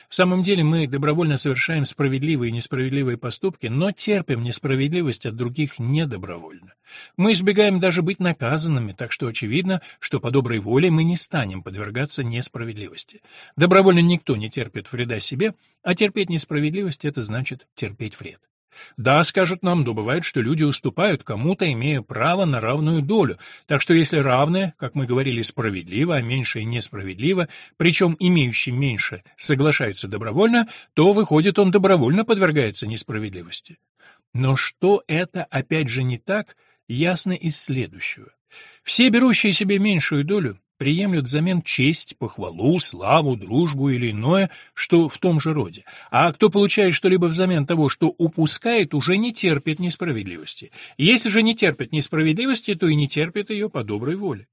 В самом деле мы добровольно совершаем справедливые и несправедливые поступки, но терпим несправедливость от других недобровольно. Мы избегаем даже быть наказанными, так что очевидно, что по доброй воле мы не станем подвергаться несправедливости. Добровольно никто не терпит вреда себе, а терпеть несправедливость — это значит терпеть вред. Да, скажут нам, но бывает, что люди уступают кому-то, имея право на равную долю. Так что если равное, как мы говорили, справедливо, а меньшее несправедливо, причем имеющий меньше соглашается добровольно, то, выходит, он добровольно подвергается несправедливости. Но что это, опять же, не так, ясно из следующего. Все берущие себе меньшую долю приемлют взамен честь, похвалу, славу, дружбу или иное, что в том же роде. А кто получает что-либо взамен того, что упускает, уже не терпит несправедливости. Если же не терпит несправедливости, то и не терпит ее по доброй воле.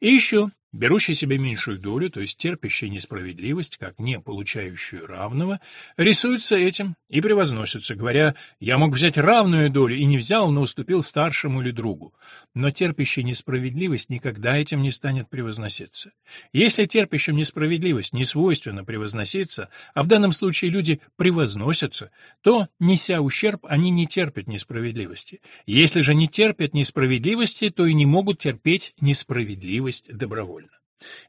И еще, берущий себе меньшую долю, то есть терпящий несправедливость, как не получающую равного, рисуется этим и превозносится, говоря «я мог взять равную долю и не взял, но уступил старшему или другу». Но терпящий несправедливость никогда этим не станет превозноситься. Если терпящим несправедливость не свойственно превозноситься, а в данном случае люди превозносятся, то, неся ущерб, они не терпят несправедливости. Если же не терпят несправедливости, то и не могут терпеть несправедливость добровольно.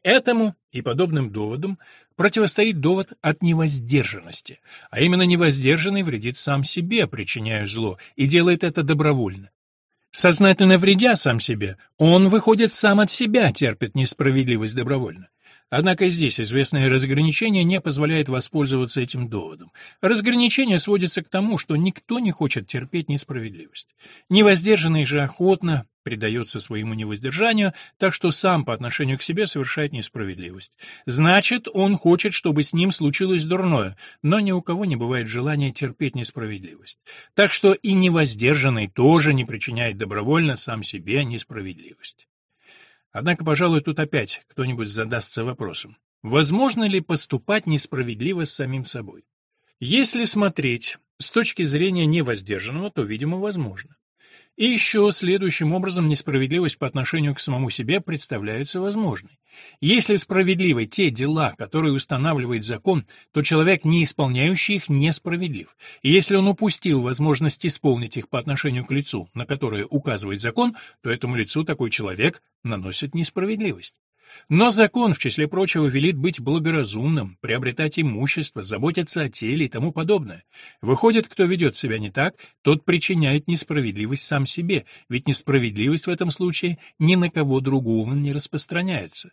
Этому и подобным доводам противостоит довод от невоздержанности, а именно невоздержанный вредит сам себе, причиняя зло, и делает это добровольно. Сознательно вредя сам себе, он выходит сам от себя, терпит несправедливость добровольно. Однако здесь известное разграничение не позволяет воспользоваться этим доводом. Разграничение сводится к тому, что никто не хочет терпеть несправедливость. Невоздержанный же охотно предается своему невоздержанию, так что сам по отношению к себе совершает несправедливость. Значит, он хочет, чтобы с ним случилось дурное, но ни у кого не бывает желания терпеть несправедливость. Так что и невоздержанный тоже не причиняет добровольно сам себе несправедливость. Однако, пожалуй, тут опять кто-нибудь задастся вопросом. Возможно ли поступать несправедливо с самим собой? Если смотреть с точки зрения невоздержанного, то, видимо, возможно. И еще следующим образом несправедливость по отношению к самому себе представляется возможной. Если справедливы те дела, которые устанавливает закон, то человек, не исполняющий их, несправедлив. И если он упустил возможность исполнить их по отношению к лицу, на которое указывает закон, то этому лицу такой человек наносит несправедливость. Но закон, в числе прочего, велит быть благоразумным, приобретать имущество, заботиться о теле и тому подобное. Выходит, кто ведет себя не так, тот причиняет несправедливость сам себе, ведь несправедливость в этом случае ни на кого другого не распространяется.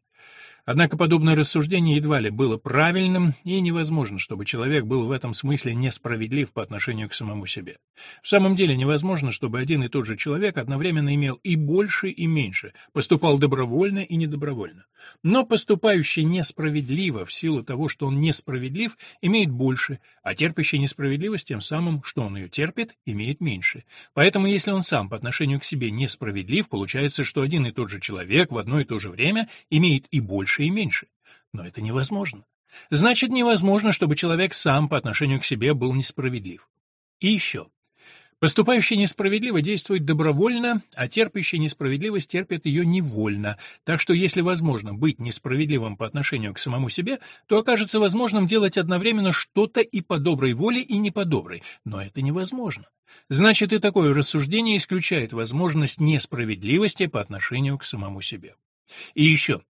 Однако подобное рассуждение едва ли было правильным, и невозможно, чтобы человек был в этом смысле несправедлив по отношению к самому себе. В самом деле невозможно, чтобы один и тот же человек одновременно имел и больше, и меньше, поступал добровольно и недобровольно. Но поступающий несправедливо в силу того, что он несправедлив, имеет больше, а терпящий несправедливость тем самым, что он ее терпит, имеет меньше. Поэтому если он сам по отношению к себе несправедлив, получается, что один и тот же человек в одно и то же время имеет и больше, больше и меньше. Но это невозможно. Значит, невозможно, чтобы человек сам по отношению к себе был несправедлив. И еще. Поступающий несправедливо действует добровольно, а терпящий несправедливость терпит ее невольно. Так что если возможно быть несправедливым по отношению к самому себе, то окажется возможным делать одновременно что-то и по доброй воле, и не по доброй. Но это невозможно. Значит, и такое рассуждение исключает возможность несправедливости по отношению к самому себе. И еще.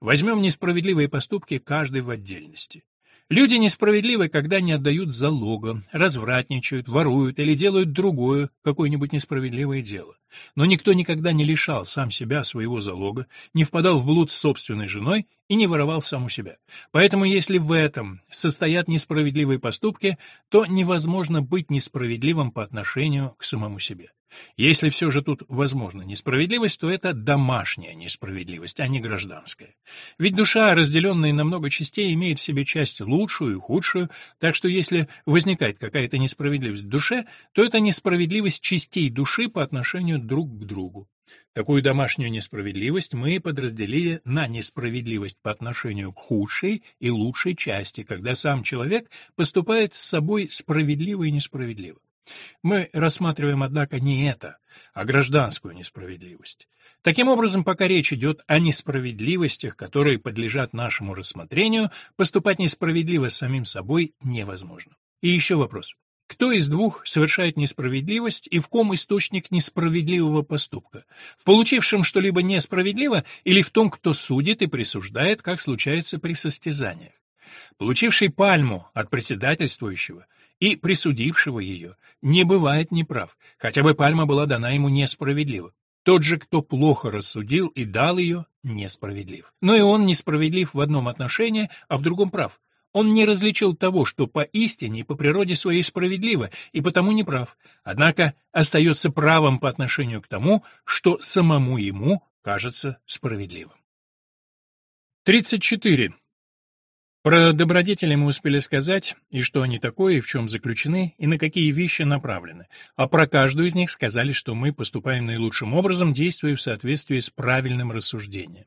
Возьмем несправедливые поступки каждый в отдельности. Люди несправедливы, когда не отдают залога, развратничают, воруют или делают другое, какое-нибудь несправедливое дело. Но никто никогда не лишал сам себя своего залога, не впадал в блуд с собственной женой и не воровал сам у себя. Поэтому если в этом состоят несправедливые поступки, то невозможно быть несправедливым по отношению к самому себе. Если все же тут возможна несправедливость, то это домашняя несправедливость, а не гражданская. Ведь душа, разделенная на много частей, имеет в себе часть лучшую и худшую, так что если возникает какая-то несправедливость в душе, то это несправедливость частей души по отношению друг к другу. Такую домашнюю несправедливость мы подразделили на несправедливость по отношению к худшей и лучшей части, когда сам человек поступает с собой справедливо и несправедливо. Мы рассматриваем, однако, не это, а гражданскую несправедливость. Таким образом, пока речь идет о несправедливостях, которые подлежат нашему рассмотрению, поступать несправедливо с самим собой невозможно. И еще вопрос. Кто из двух совершает несправедливость и в ком источник несправедливого поступка? В получившем что-либо несправедливо или в том, кто судит и присуждает, как случается при состязаниях? Получивший пальму от председательствующего и присудившего ее не бывает неправ, хотя бы пальма была дана ему несправедливо. Тот же, кто плохо рассудил и дал ее, несправедлив. Но и он несправедлив в одном отношении, а в другом прав. Он не различил того, что по истине и по природе своей справедливо, и потому не прав, однако остается правым по отношению к тому, что самому ему кажется справедливым. 34. Про добродетели мы успели сказать, и что они такое, и в чем заключены, и на какие вещи направлены. А про каждую из них сказали, что мы поступаем наилучшим образом, действуя в соответствии с правильным рассуждением.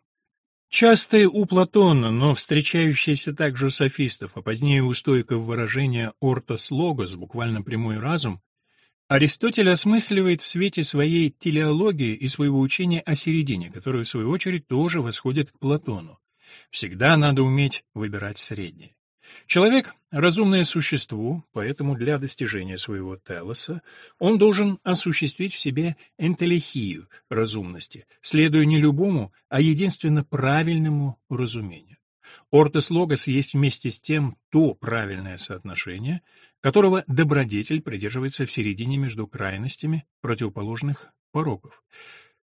Частые у Платона, но встречающиеся также у софистов, а позднее у стоиков выражение «ортос логос», буквально прямой разум, Аристотель осмысливает в свете своей телеологии и своего учения о середине, которое, в свою очередь, тоже восходит к Платону. Всегда надо уметь выбирать среднее. Человек — разумное существо, поэтому для достижения своего телоса он должен осуществить в себе энтелехию разумности, следуя не любому, а единственно правильному разумению. Ортос логос есть вместе с тем то правильное соотношение, которого добродетель придерживается в середине между крайностями противоположных пороков.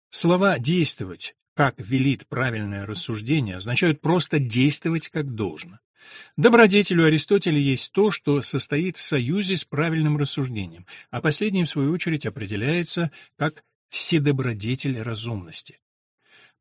Слова «действовать», как велит правильное рассуждение, означают просто действовать как должно. Добродетелю Аристотеля есть то, что состоит в союзе с правильным рассуждением, а последнее, в свою очередь, определяется как вседобродетель разумности.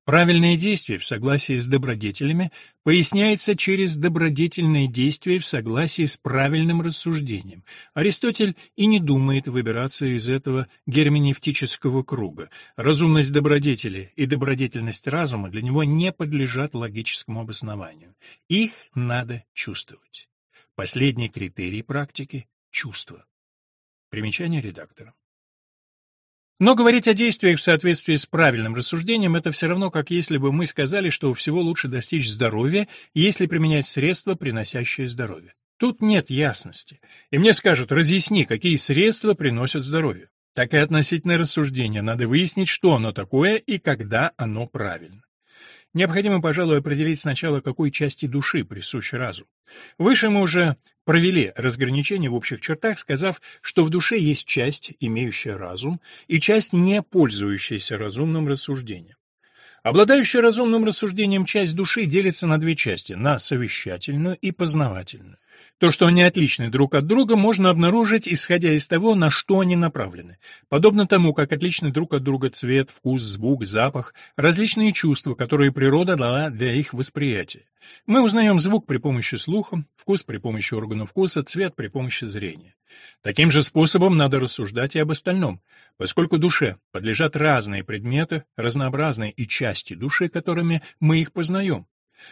Правильное действие в согласии с добродетелями поясняется через добродетельное действие в согласии с правильным рассуждением. Аристотель и не думает выбираться из этого герменевтического круга. Разумность добродетели и добродетельность разума для него не подлежат логическому обоснованию. Их надо чувствовать. Последний критерий практики — чувство. Примечание редактора. Но говорить о действиях в соответствии с правильным рассуждением — это все равно, как если бы мы сказали, что всего лучше достичь здоровья, если применять средства, приносящие здоровье. Тут нет ясности. И мне скажут, разъясни, какие средства приносят здоровье. Так и относительно рассуждения надо выяснить, что оно такое и когда оно правильно. Необходимо, пожалуй, определить сначала, какой части души присущ разум. Выше мы уже провели разграничение в общих чертах, сказав, что в душе есть часть, имеющая разум, и часть, не пользующаяся разумным рассуждением. Обладающая разумным рассуждением часть души делится на две части – на совещательную и познавательную. То, что они отличны друг от друга, можно обнаружить, исходя из того, на что они направлены. Подобно тому, как отличны друг от друга цвет, вкус, звук, запах, различные чувства, которые природа дала для их восприятия. Мы узнаем звук при помощи слуха, вкус при помощи органов вкуса, цвет при помощи зрения. Таким же способом надо рассуждать и об остальном, поскольку душе подлежат разные предметы, разнообразные и части души, которыми мы их познаем.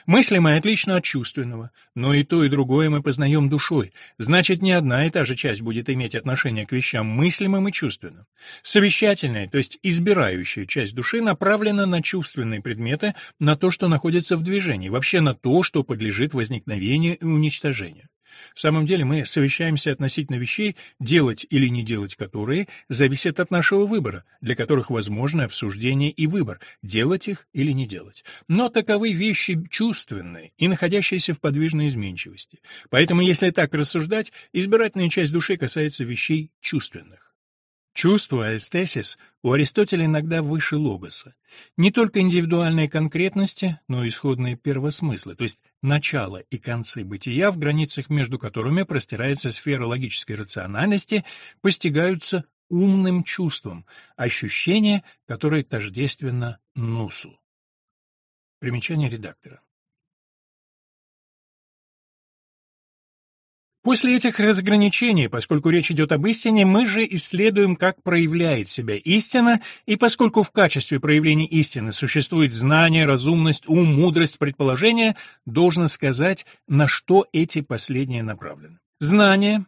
Мысли мы отлично от чувственного, но и то, и другое мы познаем душой, значит, не одна и та же часть будет иметь отношение к вещам мыслимым и чувственным. Совещательная, то есть избирающая часть души направлена на чувственные предметы, на то, что находится в движении, вообще на то, что подлежит возникновению и уничтожению. В самом деле мы совещаемся относительно вещей, делать или не делать которые зависит от нашего выбора, для которых возможно обсуждение и выбор, делать их или не делать. Но таковы вещи чувственные и находящиеся в подвижной изменчивости. Поэтому, если так рассуждать, избирательная часть души касается вещей чувственных. Чувство, эстесис, у Аристотеля иногда выше логоса. Не только индивидуальные конкретности, но и исходные первосмыслы, то есть начало и концы бытия, в границах между которыми простирается сфера логической рациональности, постигаются умным чувством, ощущение, которое тождественно нусу. Примечание редактора. После этих разграничений, поскольку речь идет об истине, мы же исследуем, как проявляет себя истина, и поскольку в качестве проявления истины существует знание, разумность, ум, мудрость, предположение, должно сказать, на что эти последние направлены. Знание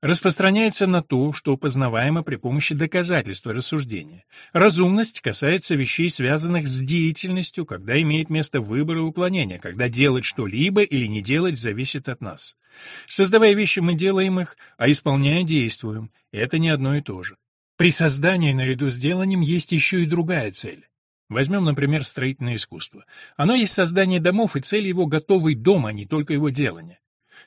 распространяется на то, что познаваемо при помощи доказательства рассуждения. Разумность касается вещей, связанных с деятельностью, когда имеет место выбор и уклонение, когда делать что-либо или не делать зависит от нас. Создавая вещи, мы делаем их, а исполняя, действуем. Это не одно и то же. При создании наряду с деланием есть еще и другая цель. Возьмем, например, строительное искусство. Оно есть создание домов, и цель его готовый дом, а не только его делание.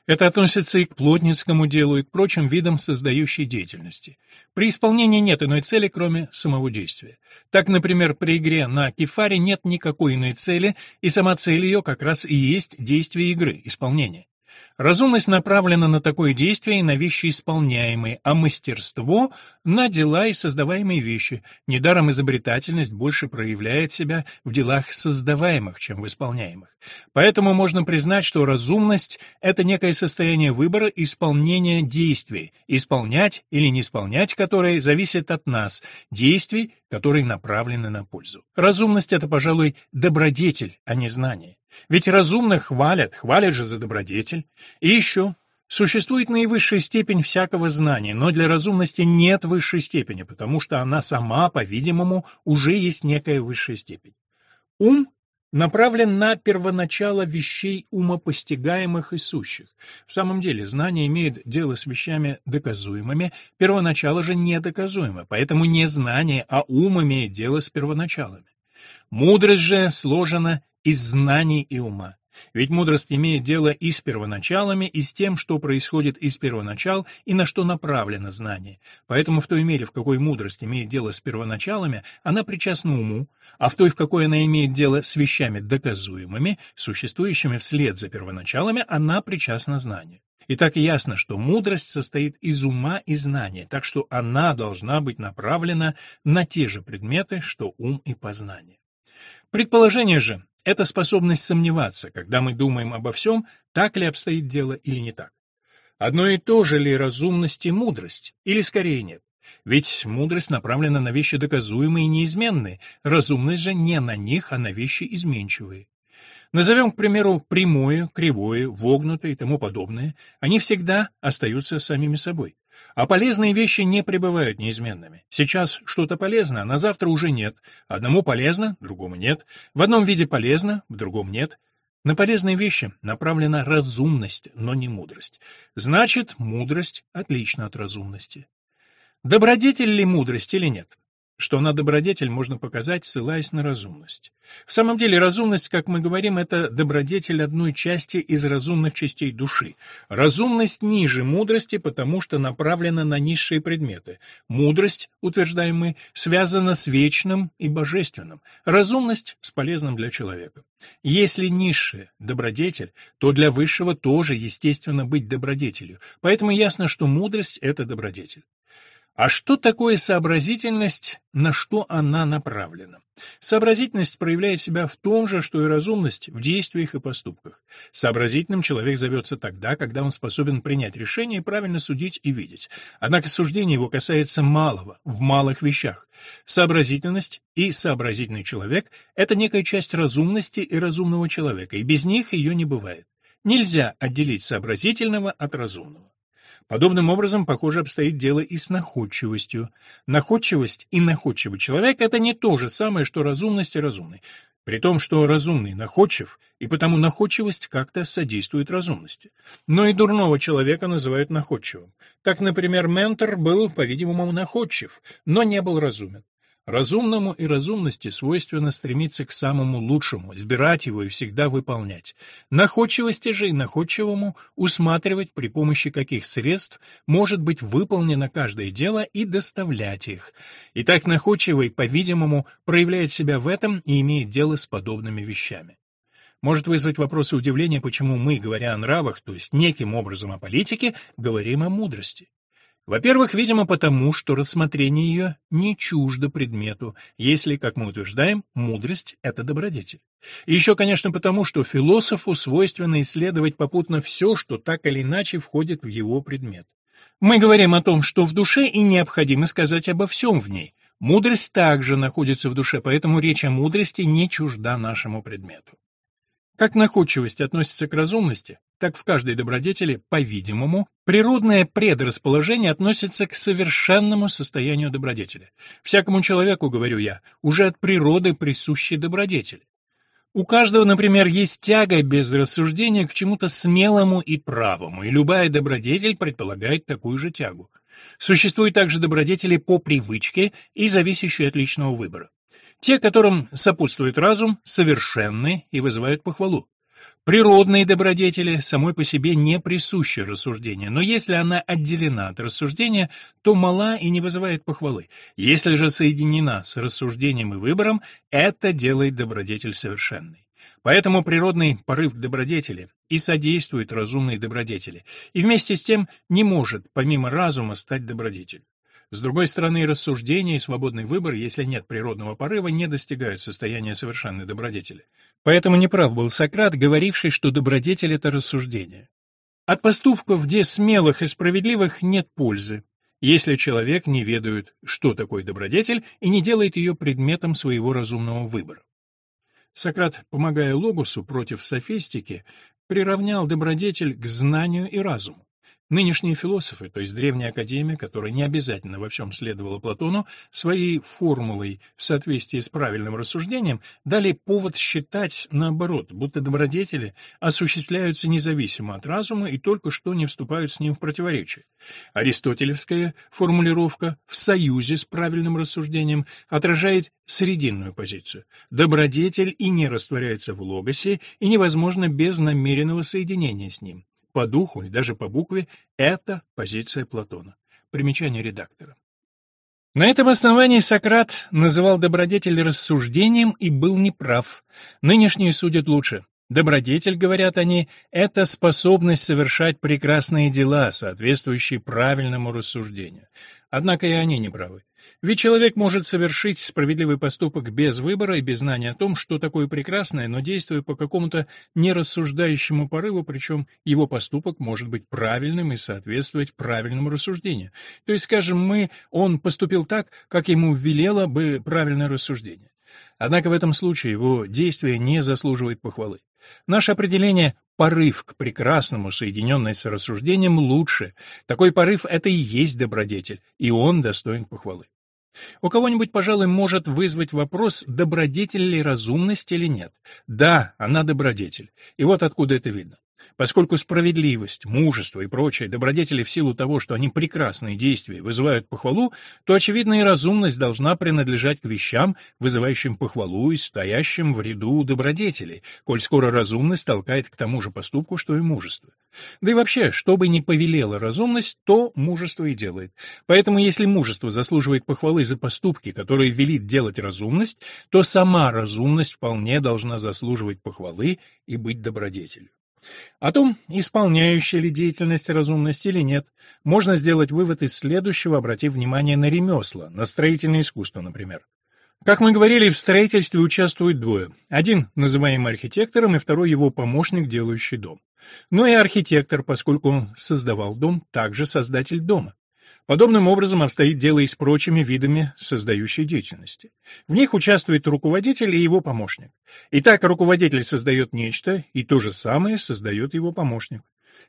Это относится и к плотницкому делу, и к прочим видам создающей деятельности. При исполнении нет иной цели, кроме самого действия. Так, например, при игре на кефаре нет никакой иной цели, и сама цель ее как раз и есть действие игры, исполнение. Разумность направлена на такое действие и на вещи исполняемые, а мастерство — на дела и создаваемые вещи. Недаром изобретательность больше проявляет себя в делах создаваемых, чем в исполняемых. Поэтому можно признать, что разумность — это некое состояние выбора исполнения действий, исполнять или не исполнять которые зависит от нас, действий, которые направлены на пользу. Разумность — это, пожалуй, добродетель, а не знание. Ведь разумных хвалят, хвалят же за добродетель. И еще, существует наивысшая степень всякого знания, но для разумности нет высшей степени, потому что она сама, по-видимому, уже есть некая высшая степень. Ум направлен на первоначало вещей умопостигаемых и сущих. В самом деле, знание имеет дело с вещами доказуемыми, первоначало же недоказуемо, поэтому не знание, а ум имеет дело с первоначалами. Мудрость же сложена из знаний и ума. Ведь мудрость имеет дело и с первоначалами, и с тем, что происходит из первоначал и на что направлено знание. Поэтому в той мере, в какой мудрость имеет дело с первоначалами, она причастна уму, а в той, в какой она имеет дело с вещами доказуемыми, существующими вслед за первоначалами, она причастна знанию. И так ясно, что мудрость состоит из ума и знания, так что она должна быть направлена на те же предметы, что ум и познание. Предположение же — это способность сомневаться, когда мы думаем обо всем, так ли обстоит дело или не так. Одно и то же ли разумность и мудрость, или скорее нет? Ведь мудрость направлена на вещи доказуемые и неизменные, разумность же не на них, а на вещи изменчивые. Назовем, к примеру, прямое, кривое, вогнутое и тому подобное. Они всегда остаются самими собой. А полезные вещи не пребывают неизменными. Сейчас что-то полезно, на завтра уже нет. Одному полезно, другому нет. В одном виде полезно, в другом нет. На полезные вещи направлена разумность, но не мудрость. Значит, мудрость отлична от разумности. Добродетель ли мудрость или нет? Что она добродетель, можно показать, ссылаясь на разумность. В самом деле, разумность, как мы говорим, это добродетель одной части из разумных частей души. Разумность ниже мудрости, потому что направлена на низшие предметы. Мудрость, утверждаем мы, связана с вечным и божественным. Разумность с полезным для человека. Если низшее – добродетель, то для высшего тоже естественно быть добродетелью. Поэтому ясно, что мудрость – это добродетель. А что такое сообразительность, на что она направлена? Сообразительность проявляет себя в том же, что и разумность в действиях и поступках. Сообразительным человек зовется тогда, когда он способен принять решение и правильно судить и видеть. Однако суждение его касается малого, в малых вещах. Сообразительность и сообразительный человек – это некая часть разумности и разумного человека, и без них ее не бывает. Нельзя отделить сообразительного от разумного. Подобным образом, похоже, обстоит дело и с находчивостью. Находчивость и находчивый человек — это не то же самое, что разумность и разумный. При том, что разумный находчив, и потому находчивость как-то содействует разумности. Но и дурного человека называют находчивым. Так, например, Ментор был, по-видимому, находчив, но не был разумен. Разумному и разумности свойственно стремиться к самому лучшему, избирать его и всегда выполнять. Находчивости же и находчивому усматривать, при помощи каких средств может быть выполнено каждое дело и доставлять их. И так находчивый, по-видимому, проявляет себя в этом и имеет дело с подобными вещами. Может вызвать вопросы удивления, почему мы, говоря о нравах, то есть неким образом о политике, говорим о мудрости. Во-первых, видимо, потому, что рассмотрение ее не чуждо предмету, если, как мы утверждаем, мудрость — это добродетель. И еще, конечно, потому, что философу свойственно исследовать попутно все, что так или иначе входит в его предмет. Мы говорим о том, что в душе, и необходимо сказать обо всем в ней. Мудрость также находится в душе, поэтому речь о мудрости не чужда нашему предмету. Как находчивость относится к разумности, так в каждой добродетели, по-видимому, природное предрасположение относится к совершенному состоянию добродетеля. Всякому человеку, говорю я, уже от природы присущи добродетели. У каждого, например, есть тяга без рассуждения к чему-то смелому и правому, и любая добродетель предполагает такую же тягу. Существуют также добродетели по привычке и зависящие от личного выбора. Те, которым сопутствует разум, совершенны и вызывают похвалу. Природные добродетели самой по себе не присущи рассуждению, но если она отделена от рассуждения, то мала и не вызывает похвалы. Если же соединена с рассуждением и выбором, это делает добродетель совершенной. Поэтому природный порыв к добродетели и содействует разумной добродетели, и вместе с тем не может, помимо разума, стать добродетелью. С другой стороны, рассуждение и свободный выбор, если нет природного порыва, не достигают состояния совершенной добродетели. Поэтому неправ был Сократ, говоривший, что добродетель — это рассуждение. От поступков, где смелых и справедливых, нет пользы, если человек не ведает, что такое добродетель, и не делает ее предметом своего разумного выбора. Сократ, помогая Логосу против софистики, приравнял добродетель к знанию и разуму. Нынешние философы, то есть древняя академия, которая не обязательно во всем следовала Платону, своей формулой в соответствии с правильным рассуждением дали повод считать наоборот, будто добродетели осуществляются независимо от разума и только что не вступают с ним в противоречие. Аристотелевская формулировка в союзе с правильным рассуждением отражает срединную позицию. Добродетель и не растворяется в логосе, и невозможно без намеренного соединения с ним по духу и даже по букве — это позиция Платона. Примечание редактора. На этом основании Сократ называл добродетель рассуждением и был неправ. Нынешние судят лучше. Добродетель, говорят они, это способность совершать прекрасные дела, соответствующие правильному рассуждению. Однако и они не правы. Ведь человек может совершить справедливый поступок без выбора и без знания о том, что такое прекрасное, но действуя по какому-то нерассуждающему порыву, причем его поступок может быть правильным и соответствовать правильному рассуждению. То есть, скажем, мы, он поступил так, как ему велело бы правильное рассуждение. Однако в этом случае его действие не заслуживает похвалы. Наше определение «порыв к прекрасному, соединенный с рассуждением, лучше». Такой порыв — это и есть добродетель, и он достоин похвалы. У кого-нибудь, пожалуй, может вызвать вопрос, добродетель ли разумность или нет. Да, она добродетель. И вот откуда это видно. Поскольку справедливость, мужество и прочие добродетели в силу того, что они прекрасные действия, вызывают похвалу, то, очевидно, и разумность должна принадлежать к вещам, вызывающим похвалу и стоящим в ряду добродетелей, коль скоро разумность толкает к тому же поступку, что и мужество. Да и вообще, что бы ни повелела разумность, то мужество и делает. Поэтому, если мужество заслуживает похвалы за поступки, которые велит делать разумность, то сама разумность вполне должна заслуживать похвалы и быть добродетелью. О том, исполняющая ли деятельность разумность или нет, можно сделать вывод из следующего, обратив внимание на ремесла, на строительное искусство, например. Как мы говорили, в строительстве участвуют двое. Один, называемый архитектором, и второй его помощник, делающий дом. Но и архитектор, поскольку он создавал дом, также создатель дома. Подобным образом обстоит дело и с прочими видами создающей деятельности. В них участвует руководитель и его помощник. Итак, руководитель создает нечто, и то же самое создает его помощник.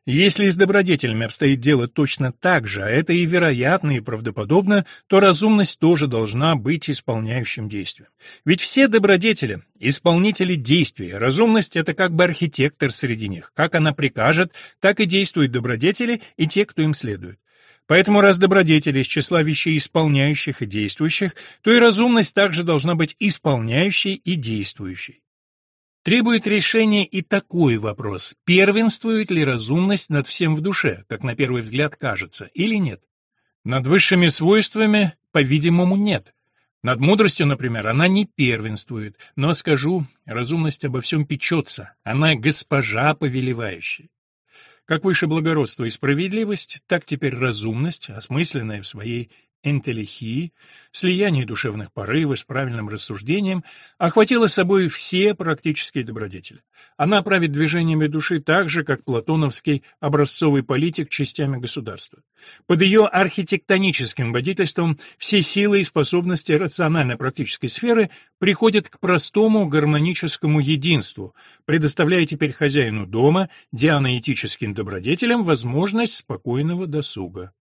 Если с добродетелями обстоит дело точно так же, а это и вероятно, и правдоподобно, то разумность тоже должна быть исполняющим действием. Ведь все добродетели — исполнители действия, разумность — это как бы архитектор среди них. Как она прикажет, так и действуют добродетели и те, кто им следует. Поэтому раз добродетели из числа вещей исполняющих и действующих, то и разумность также должна быть исполняющей и действующей. Требует решения и такой вопрос, первенствует ли разумность над всем в душе, как на первый взгляд кажется, или нет? Над высшими свойствами, по-видимому, нет. Над мудростью, например, она не первенствует, но, скажу, разумность обо всем печется, она госпожа повелевающая. Как выше благородство и справедливость, так теперь разумность, осмысленная в своей энтелехии, слияние душевных порывов с правильным рассуждением, охватила собой все практические добродетели. Она правит движениями души так же, как платоновский образцовый политик частями государства. Под ее архитектоническим водительством все силы и способности рационально-практической сферы приходят к простому гармоническому единству, предоставляя теперь хозяину дома, дианоэтическим добродетелям, возможность спокойного досуга.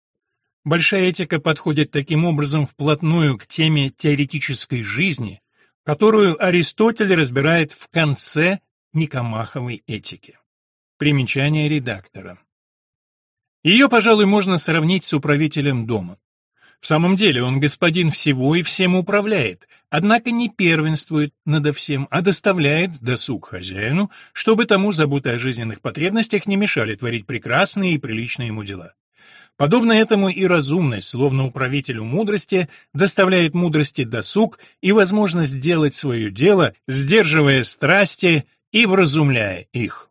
Большая этика подходит таким образом вплотную к теме теоретической жизни, которую Аристотель разбирает в конце Никомаховой этики. Примечание редактора. Ее, пожалуй, можно сравнить с управителем дома. В самом деле он господин всего и всем управляет, однако не первенствует надо всем, а доставляет досуг хозяину, чтобы тому заботы о жизненных потребностях не мешали творить прекрасные и приличные ему дела. Подобно этому и разумность, словно управителю мудрости, доставляет мудрости досуг и возможность сделать свое дело, сдерживая страсти и вразумляя их.